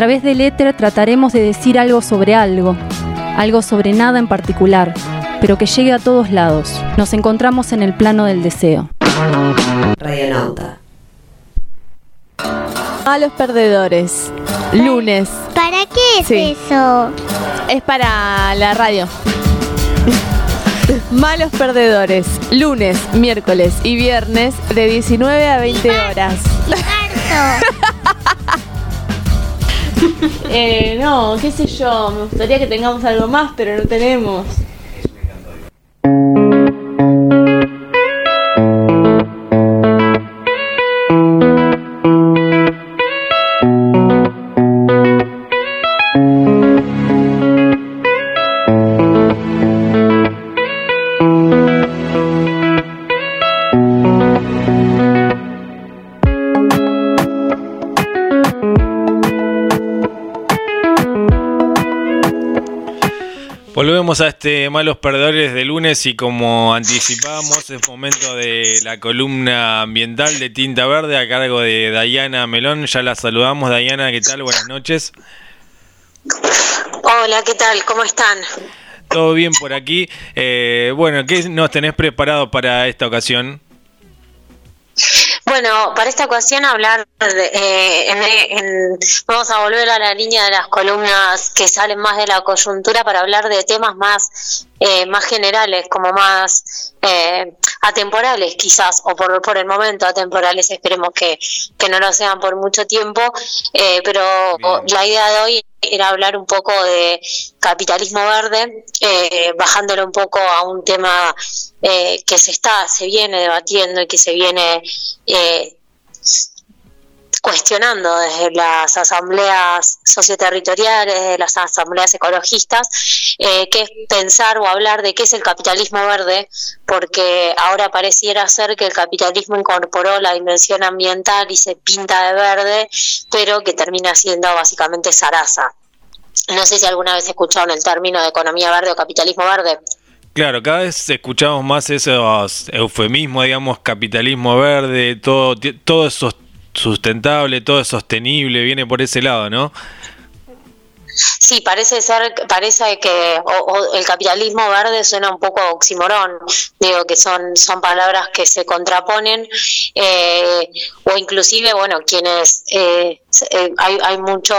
Través del éter trataremos de decir algo sobre algo, algo sobre nada en particular, pero que llegue a todos lados. Nos encontramos en el plano del deseo. Radionauta. A los perdedores. Lunes. ¿Para qué es Sí. eso? Es para la radio. Malos perdedores. Lunes, miércoles y viernes de 19 a 20 horas. Eh, no, qué sé yo. Me gustaría que tengamos algo más, pero no tenemos. Volvemos a este Malos Perdedores de lunes y como anticipábamos es momento de la columna ambiental de Tinta Verde a cargo de Dayana Melón. Ya la saludamos. Dayana, ¿qué tal? Buenas noches. Hola, ¿qué tal? ¿Cómo están? Todo bien por aquí. Eh, bueno, ¿qué nos tenés preparado para esta ocasión? Bueno, para esta ocasión hablar de, eh, en- en- vamos a volver a la línea de las columnas que salen más de la coyuntura para hablar de temas más eh, más generales, como más eh, atemporales quizás, o por, por el momento atemporales, esperemos que, que no lo sean por mucho tiempo, eh, pero la idea de hoy era hablar un poco de capitalismo verde, eh, bajándolo un poco a un tema eh, que se está, se viene debatiendo y que se viene eh, cuestionando desde las asambleas socioterritoriales, desde las asambleas ecologistas, eh, que es pensar o hablar de qué es el capitalismo verde, porque ahora pareciera ser que el capitalismo incorporó la dimensión ambiental y se pinta de verde, pero que termina siendo básicamente zaraza. No sé si alguna vez escucharon el término de economía verde o capitalismo verde. Claro, cada vez escuchamos más esos eufemismos, digamos, capitalismo verde, todo, todo es sos- sustentable, todo es sostenible, viene por ese lado, ¿no? Sí, parece ser, parece que o- el capitalismo verde suena un poco oximorón, digo que son, son palabras que se contraponen, eh, o inclusive, bueno, quienes, eh, eh, hay, hay mucho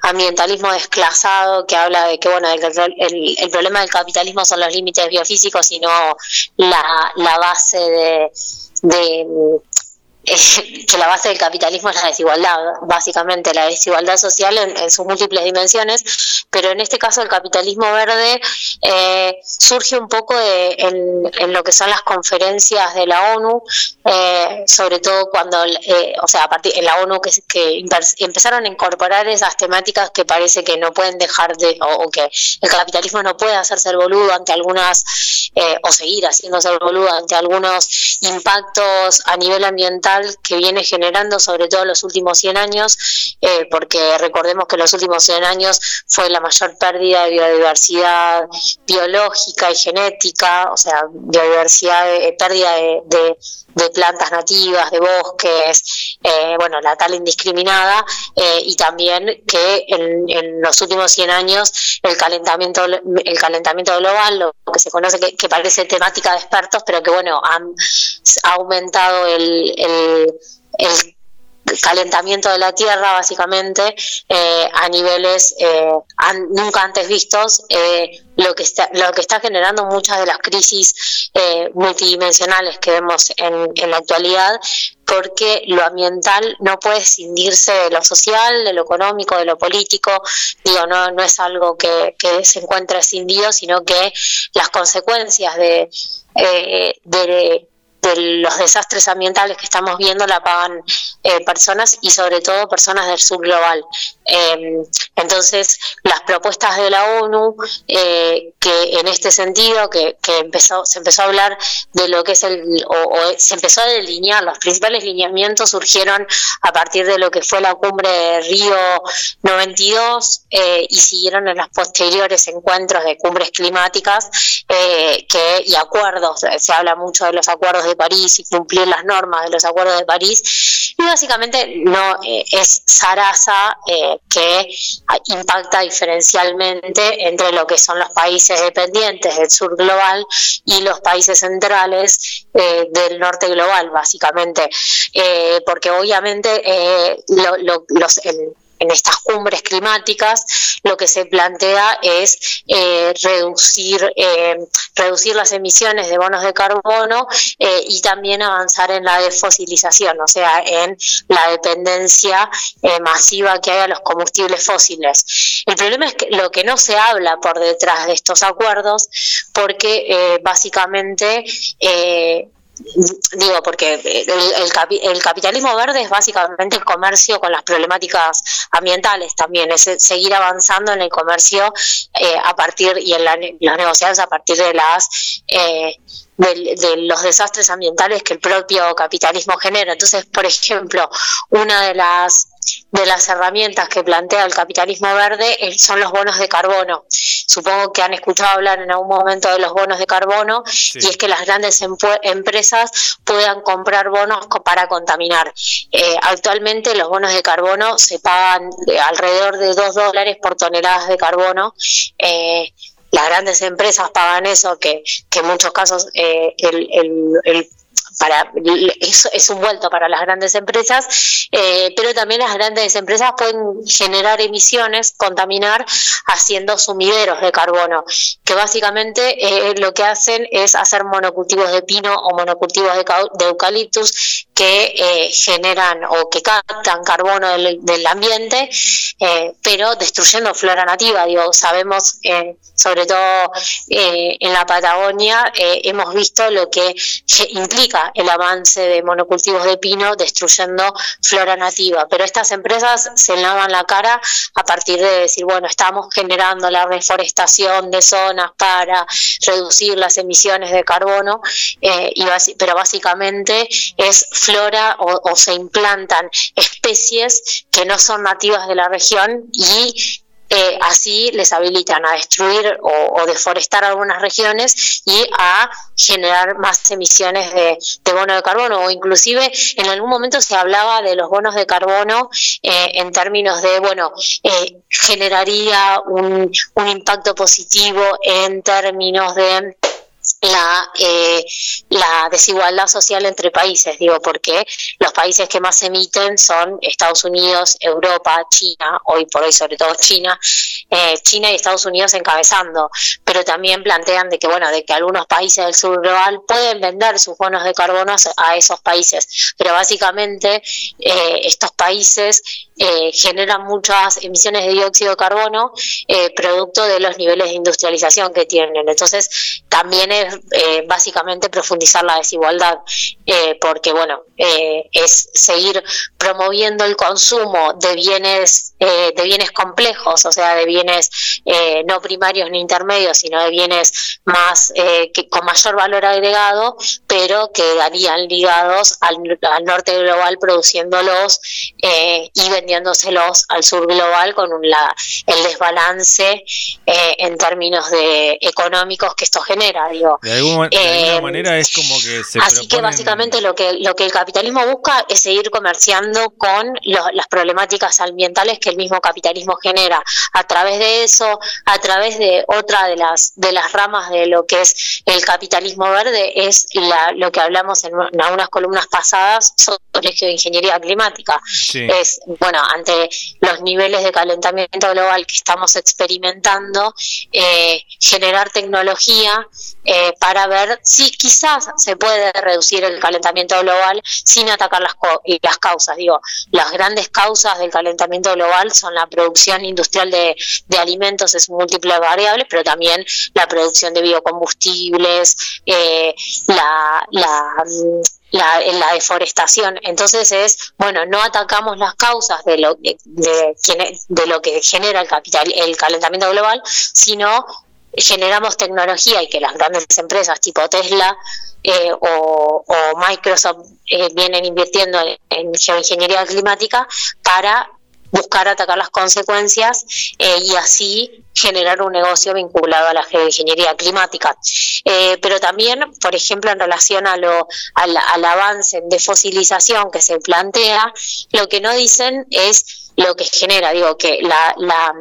ambientalismo desclasado que habla de que, bueno, el, el- el problema del capitalismo son los límites biofísicos y no la, la base de que la base del capitalismo es la desigualdad, básicamente la desigualdad social en, sus múltiples dimensiones, pero en este caso el capitalismo verde eh, surge un poco de, en, lo que son las conferencias de la ONU, eh, sobre todo cuando, eh, o sea, a partir en la ONU que, empezaron a incorporar esas temáticas que parece que no pueden dejar de, o, que el capitalismo no puede hacerse el boludo ante algunas, o seguir haciéndose el boludo ante algunos impactos a nivel ambiental que viene generando sobre todo los últimos 100 años, eh, porque recordemos que los últimos 100 años fue la mayor pérdida de biodiversidad biológica y genética, o sea, biodiversidad, de- pérdida de, de- de plantas nativas, de bosques, eh, bueno, la tal indiscriminada, eh, y también que en, los últimos 100 años el calentamiento el calentamiento global, lo que se conoce que, que parece temática de expertos, pero que bueno, han ha aumentado el, el calentamiento de la Tierra básicamente eh, a niveles eh, nunca antes vistos eh, lo que está lo que está generando muchas de las crisis multidimensionales que vemos en, en la actualidad porque lo ambiental no puede escindirse de lo social, de lo económico, de lo político, digo, no, no es algo que, que se encuentra escindido, sino que las consecuencias de, eh, de, de los desastres ambientales que estamos viendo la pagan eh, personas y sobre todo personas del sur global. Eh, entonces, las propuestas de la ONU, eh, que en este sentido, que, que empezó, se empezó a hablar de lo que es el, o, se empezó a delinear, los principales lineamientos surgieron a partir de lo que fue la cumbre de Río 92 eh, y siguieron en los posteriores encuentros de cumbres climáticas que, y acuerdos, se habla mucho de los acuerdos de de París y cumplir las normas de los acuerdos de París. Y básicamente no eh, es Sarasa eh, que impacta diferencialmente entre lo que son los países dependientes del sur global y los países centrales eh, del norte global, básicamente. Porque obviamente lo, lo, los, el, en estas cumbres climáticas lo que se plantea es eh, reducir, eh, reducir las emisiones de bonos de carbono eh, y también avanzar en la desfosilización, o sea, en la dependencia masiva que hay a los combustibles fósiles. El problema es que lo que no se habla por detrás de estos acuerdos, porque básicamente digo porque el, el, el, capitalismo verde es básicamente el comercio con las problemáticas ambientales también es seguir avanzando en el comercio eh, a partir y en la, las negociaciones a partir de las eh, de, de, los desastres ambientales que el propio capitalismo genera. Entonces por ejemplo una de las de las herramientas que plantea el capitalismo verde son los bonos de carbono. Supongo que han escuchado hablar en algún momento de los bonos de carbono sí. y es que las grandes empresas puedan comprar bonos para contaminar. Eh, actualmente los bonos de carbono se pagan de alrededor de 2 dólares por toneladas de carbono. Eh, las grandes empresas pagan eso, que, que en muchos casos eh, el, el, el para es, es, un vuelto para las grandes empresas, eh, pero también las grandes empresas pueden generar emisiones, contaminar, haciendo sumideros de carbono, que básicamente eh, lo que hacen es hacer monocultivos de pino o monocultivos de, de eucaliptus que eh, generan o que captan carbono del, del ambiente, pero destruyendo flora nativa. Digo, sabemos, sobre todo en la Patagonia, hemos visto lo que implica el avance de monocultivos de pino destruyendo flora nativa. Pero estas empresas se lavan la cara a partir de decir, bueno, estamos generando la reforestación de zonas para reducir las emisiones de carbono, eh, y pero básicamente es flora o, o se implantan especies que no son nativas de la región y eh, así les habilitan a destruir o, o, deforestar algunas regiones y a generar más emisiones de, de, bono de carbono. O inclusive en algún momento se hablaba de los bonos de carbono eh, en términos de, bueno, eh, generaría un, un impacto positivo en términos de la, eh, la desigualdad social entre países, digo, porque los países que más emiten son Estados Unidos, Europa, China, hoy por hoy sobre todo China, eh, China y Estados Unidos encabezando, pero también plantean de que, bueno, de que algunos países del sur global pueden vender sus bonos de carbono a esos países, pero básicamente eh, estos países eh, generan muchas emisiones de dióxido de carbono eh, producto de los niveles de industrialización que tienen. Entonces, también es básicamente profundizar la desigualdad, porque, bueno, es seguir promoviendo el consumo de bienes, de bienes complejos, o sea, de bienes no primarios ni intermedios, sino de bienes más que, con mayor valor agregado, pero que darían ligados al, al norte global produciéndolos y vendiéndoselos al sur global con un, la, el desbalance eh, en términos de económicos que esto genera digo. De, eh, alguna manera es como que se así proponen... que básicamente lo que lo que el capitalismo busca es seguir comerciando con lo, las problemáticas ambientales que el mismo capitalismo genera. A través de eso a través de otra de las de las ramas de lo que es el capitalismo verde es la, lo que hablamos en, en algunas columnas pasadas sobre geoingeniería climática sí. es bueno ante los niveles de calentamiento global que estamos experimentando, eh, generar tecnología eh, para ver si quizás se puede reducir el calentamiento global sin atacar las, las causas. Digo, las grandes causas del calentamiento global son la producción industrial de, de alimentos, es múltiples variables, pero también la producción de biocombustibles, eh, la, la la, deforestación. Entonces es, bueno, no atacamos las causas de lo, de, lo que genera el, capital, el calentamiento global, sino generamos tecnología y que las grandes empresas tipo Tesla eh, o, Microsoft eh, vienen invirtiendo en, en geoingeniería climática para buscar atacar las consecuencias eh, y así generar un negocio vinculado a la geoingeniería climática. Eh, pero también, por ejemplo, en relación a lo, al, avance en defosilización que se plantea, lo que no dicen es lo que genera, digo, que la, la,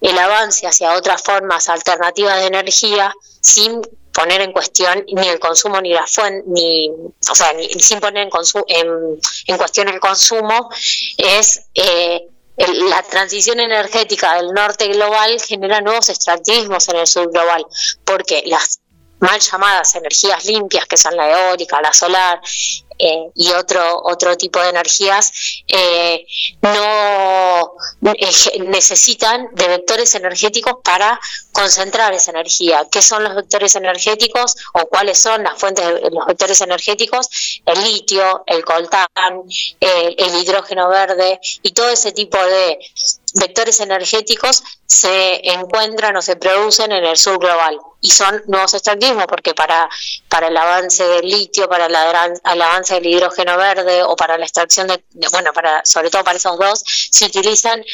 el avance hacia otras formas alternativas de energía sin poner en cuestión ni el consumo ni la fuente, ni, o sea, ni, sin poner en, en, en, cuestión el consumo, es eh, la transición energética del norte global genera nuevos extractivismos en el sur global, porque las mal llamadas energías limpias, que son la eólica, la solar eh, y otro, otro tipo de energías, eh, no eh, necesitan de vectores energéticos para concentrar esa energía. ¿Qué son los vectores energéticos o cuáles son las fuentes de los vectores energéticos? El litio, el coltán, el hidrógeno verde y todo ese tipo de vectores energéticos se encuentran o se producen en el sur global y son nuevos extractivismos porque para, para el avance del litio, para el, avance del hidrógeno verde o para la extracción de, de bueno, para sobre todo para esos dos, se utilizan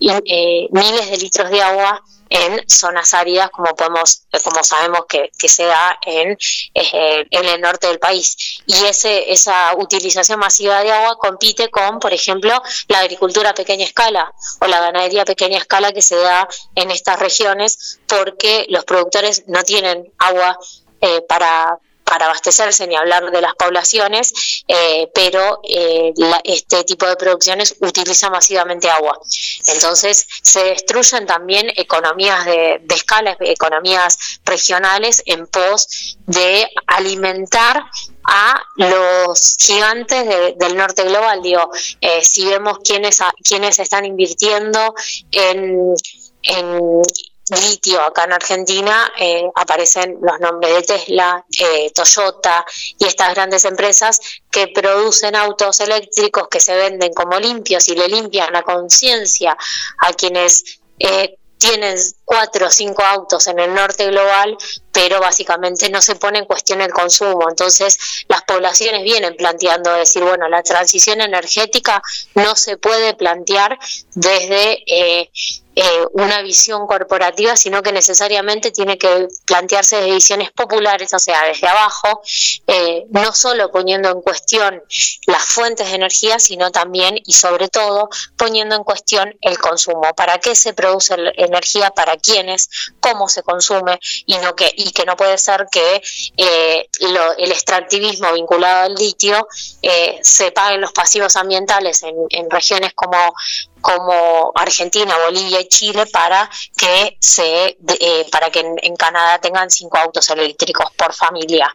eh, miles de litros de agua en zonas áridas como podemos como sabemos que, que se da en, eh, en el norte del país. Y ese esa utilización masiva de agua compite con por ejemplo la agricultura a pequeña escala o la ganadería a pequeña escala que se da en estas regiones porque los productores no tienen agua eh, para para abastecerse ni hablar de las poblaciones, eh, pero eh, este tipo de producciones utiliza masivamente agua. Entonces se destruyen también economías de, escala, economías regionales en pos de alimentar a los gigantes de, del norte global. Digo, eh, si vemos quiénes, quiénes están invirtiendo en, en litio acá en Argentina eh, aparecen los nombres de Tesla, eh, Toyota y estas grandes empresas que producen autos eléctricos que se venden como limpios y le limpian la conciencia a quienes eh, tienen cuatro o cinco autos en el norte global, pero básicamente no se pone en cuestión el consumo. Entonces, las poblaciones vienen planteando decir, bueno, la transición energética no se puede plantear desde eh, eh, una visión corporativa, sino que necesariamente tiene que plantearse desde visiones populares, o sea, desde abajo, eh, no solo poniendo en cuestión las fuentes de energía, sino también y sobre todo poniendo en cuestión el consumo. ¿Para qué se produce energía? ¿Para quiénes? ¿Cómo se consume? Y, no que, y que no puede ser que eh, lo, el extractivismo vinculado al litio eh, se paguen los pasivos ambientales en, en regiones como como Argentina, Bolivia y Chile para que se eh, para que en, Canadá tengan cinco autos eléctricos por familia.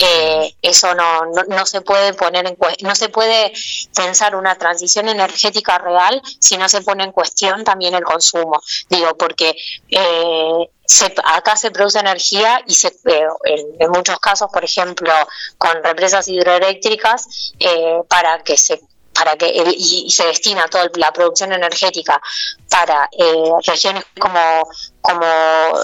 Eh, eso no, no, no, se puede poner en no se puede pensar una transición energética real si no se pone en cuestión también el consumo digo porque eh, se, acá se produce energía y se, eh, en, en, muchos casos por ejemplo con represas hidroeléctricas eh, para que se para que y, y se destina toda la producción energética para eh, regiones como como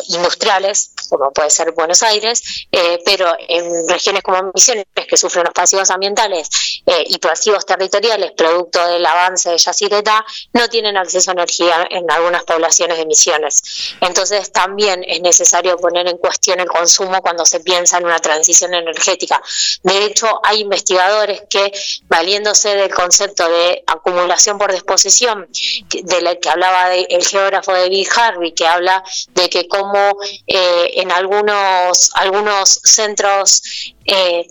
industriales, como puede ser Buenos Aires, eh, pero en regiones como Misiones, que sufren los pasivos ambientales eh, y pasivos territoriales, producto del avance de Yacireta, no tienen acceso a energía en algunas poblaciones de Misiones. Entonces también es necesario poner en cuestión el consumo cuando se piensa en una transición energética. De hecho, hay investigadores que, valiéndose del concepto de acumulación por disposición, de la que hablaba el geógrafo David Harvey, que habla de que como eh, en algunos algunos centros eh,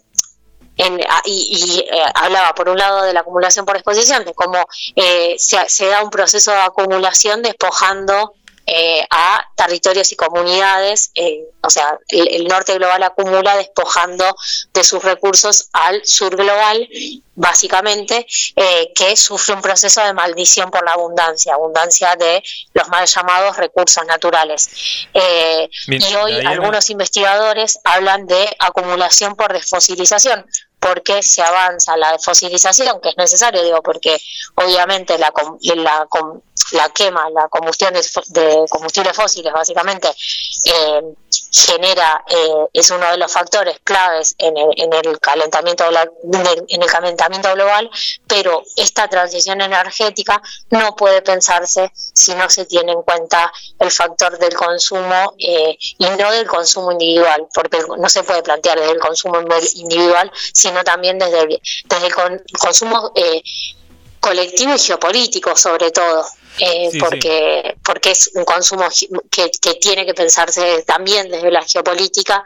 en, y, y eh, hablaba por un lado de la acumulación por exposición, de cómo eh, se, se, da un proceso de acumulación despojando eh, a territorios y comunidades, eh, o sea, el, el, norte global acumula despojando de sus recursos al sur global, básicamente, eh, que sufre un proceso de maldición por la abundancia, abundancia de los mal llamados recursos naturales. Bien, y hoy algunos investigadores hablan de acumulación por desfosilización, por qué se avanza la fosilización, aunque es necesario, digo, porque obviamente la, la, la quema, la combustión de, combustibles fósiles, básicamente, eh, genera, eh, es uno de los factores claves en el, en el calentamiento en el calentamiento global, pero esta transición energética no puede pensarse si no se tiene en cuenta el factor del consumo eh, y no del consumo individual, porque no se puede plantear desde el consumo individual, sino también desde el, desde el consumo eh, colectivo y geopolítico sobre todo. Eh, porque porque es un consumo que, que, tiene que pensarse también desde la geopolítica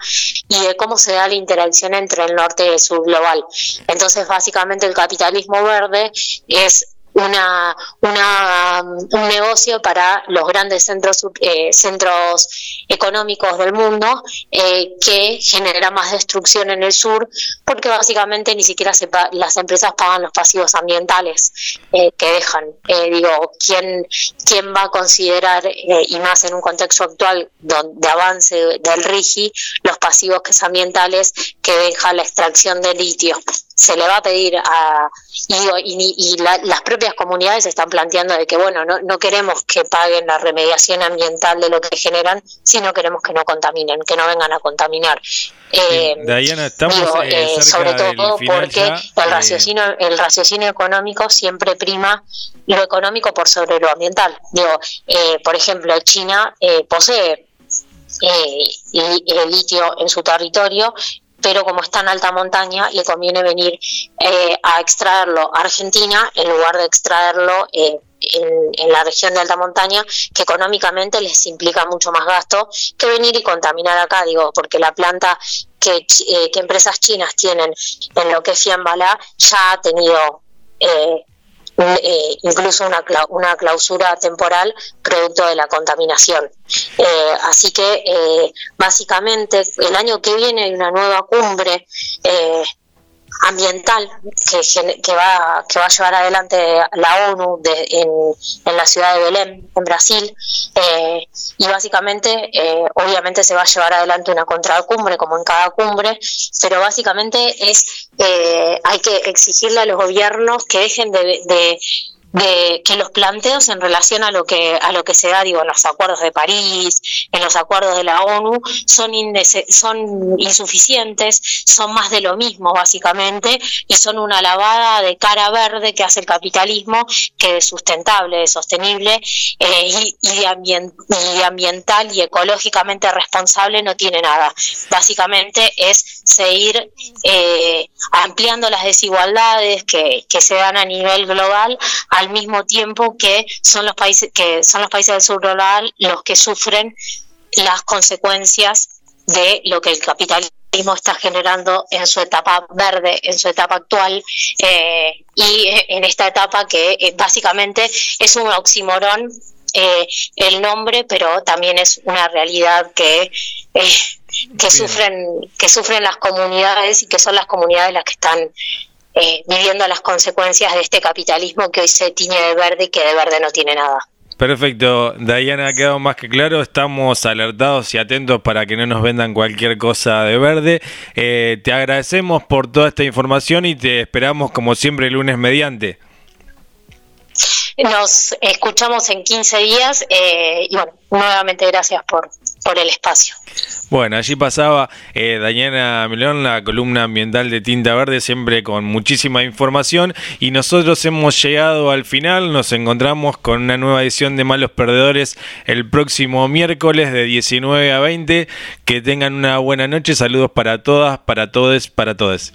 y de cómo se da la interacción entre el norte y el sur global. Entonces, básicamente, el capitalismo verde es una, una, un negocio para los grandes centros, eh, centros económicos del mundo eh, que genera más destrucción en el sur porque básicamente ni siquiera se las empresas pagan los pasivos ambientales eh, que dejan. digo, ¿quién, ¿quién va a considerar, y más en un contexto actual de avance del RIGI, los pasivos que es ambientales que deja la extracción de litio? Se le va a pedir a y, y, las propias comunidades están planteando de que bueno no, no queremos que paguen la remediación ambiental de lo que generan sino queremos que no contaminen que no vengan a contaminar. Eh, Diana, estamos eh, eh, sobre todo porque el eh, raciocinio el raciocinio económico siempre prima lo económico por sobre lo ambiental. Digo por ejemplo China posee el litio en su territorio pero como está en alta montaña, le conviene venir eh, a extraerlo a Argentina en lugar de extraerlo eh, en, la región de alta montaña, que económicamente les implica mucho más gasto que venir y contaminar acá, digo, porque la planta que, eh, que empresas chinas tienen en lo que es Fiambala ya ha tenido eh, incluso una, una clausura temporal producto de la contaminación. Eh, así que eh, básicamente el año que viene hay una nueva cumbre ambiental que, que, va, que va a llevar adelante la ONU en, en, la ciudad de Belém, en Brasil, eh, y básicamente, eh, obviamente se va a llevar adelante una contracumbre como en cada cumbre, pero básicamente es, eh, hay que exigirle a los gobiernos que dejen de, de de que los planteos en relación a lo que a lo que se da digo en los acuerdos de París en los acuerdos de la ONU son insuficientes son más de lo mismo básicamente y son una lavada de cara verde que hace el capitalismo que es sustentable es sostenible eh, y, de ambiental y ecológicamente responsable no tiene nada. Básicamente es seguir eh, ampliando las desigualdades que, que se dan a nivel global al mismo tiempo que son los países que son los países del sur global los que sufren las consecuencias de lo que el capitalismo está generando en su etapa verde, en su etapa actual eh, y en esta etapa que eh, básicamente es un oximorón eh, el nombre, pero también es una realidad que que sufren que sufren las comunidades y que son las comunidades las que están eh, viviendo las consecuencias de este capitalismo que hoy se tiñe de verde y que de verde no tiene nada. Perfecto, Diana, ha quedado más que claro, estamos alertados y atentos para que no nos vendan cualquier cosa de verde. Eh, te agradecemos por toda esta información y te esperamos como siempre el lunes mediante. Nos escuchamos en 15 días eh, y bueno, nuevamente gracias por, por el espacio. Bueno, allí pasaba eh, Milón, la columna ambiental de Tinta Verde, siempre con muchísima información. Y nosotros hemos llegado al final, nos encontramos con una nueva edición de Malos Perdedores el próximo miércoles de 19 a 20. Que tengan una buena noche, saludos para todas, para todos, para todos.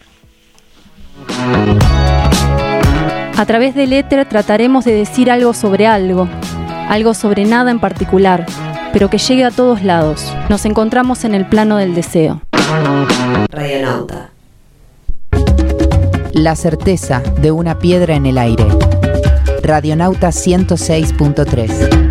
A través del éter trataremos de decir algo sobre algo, algo sobre nada en particular pero que llegue a todos lados. Nos encontramos en el plano del deseo. Radionauta. La certeza de una piedra en el aire. Radionauta 106.3.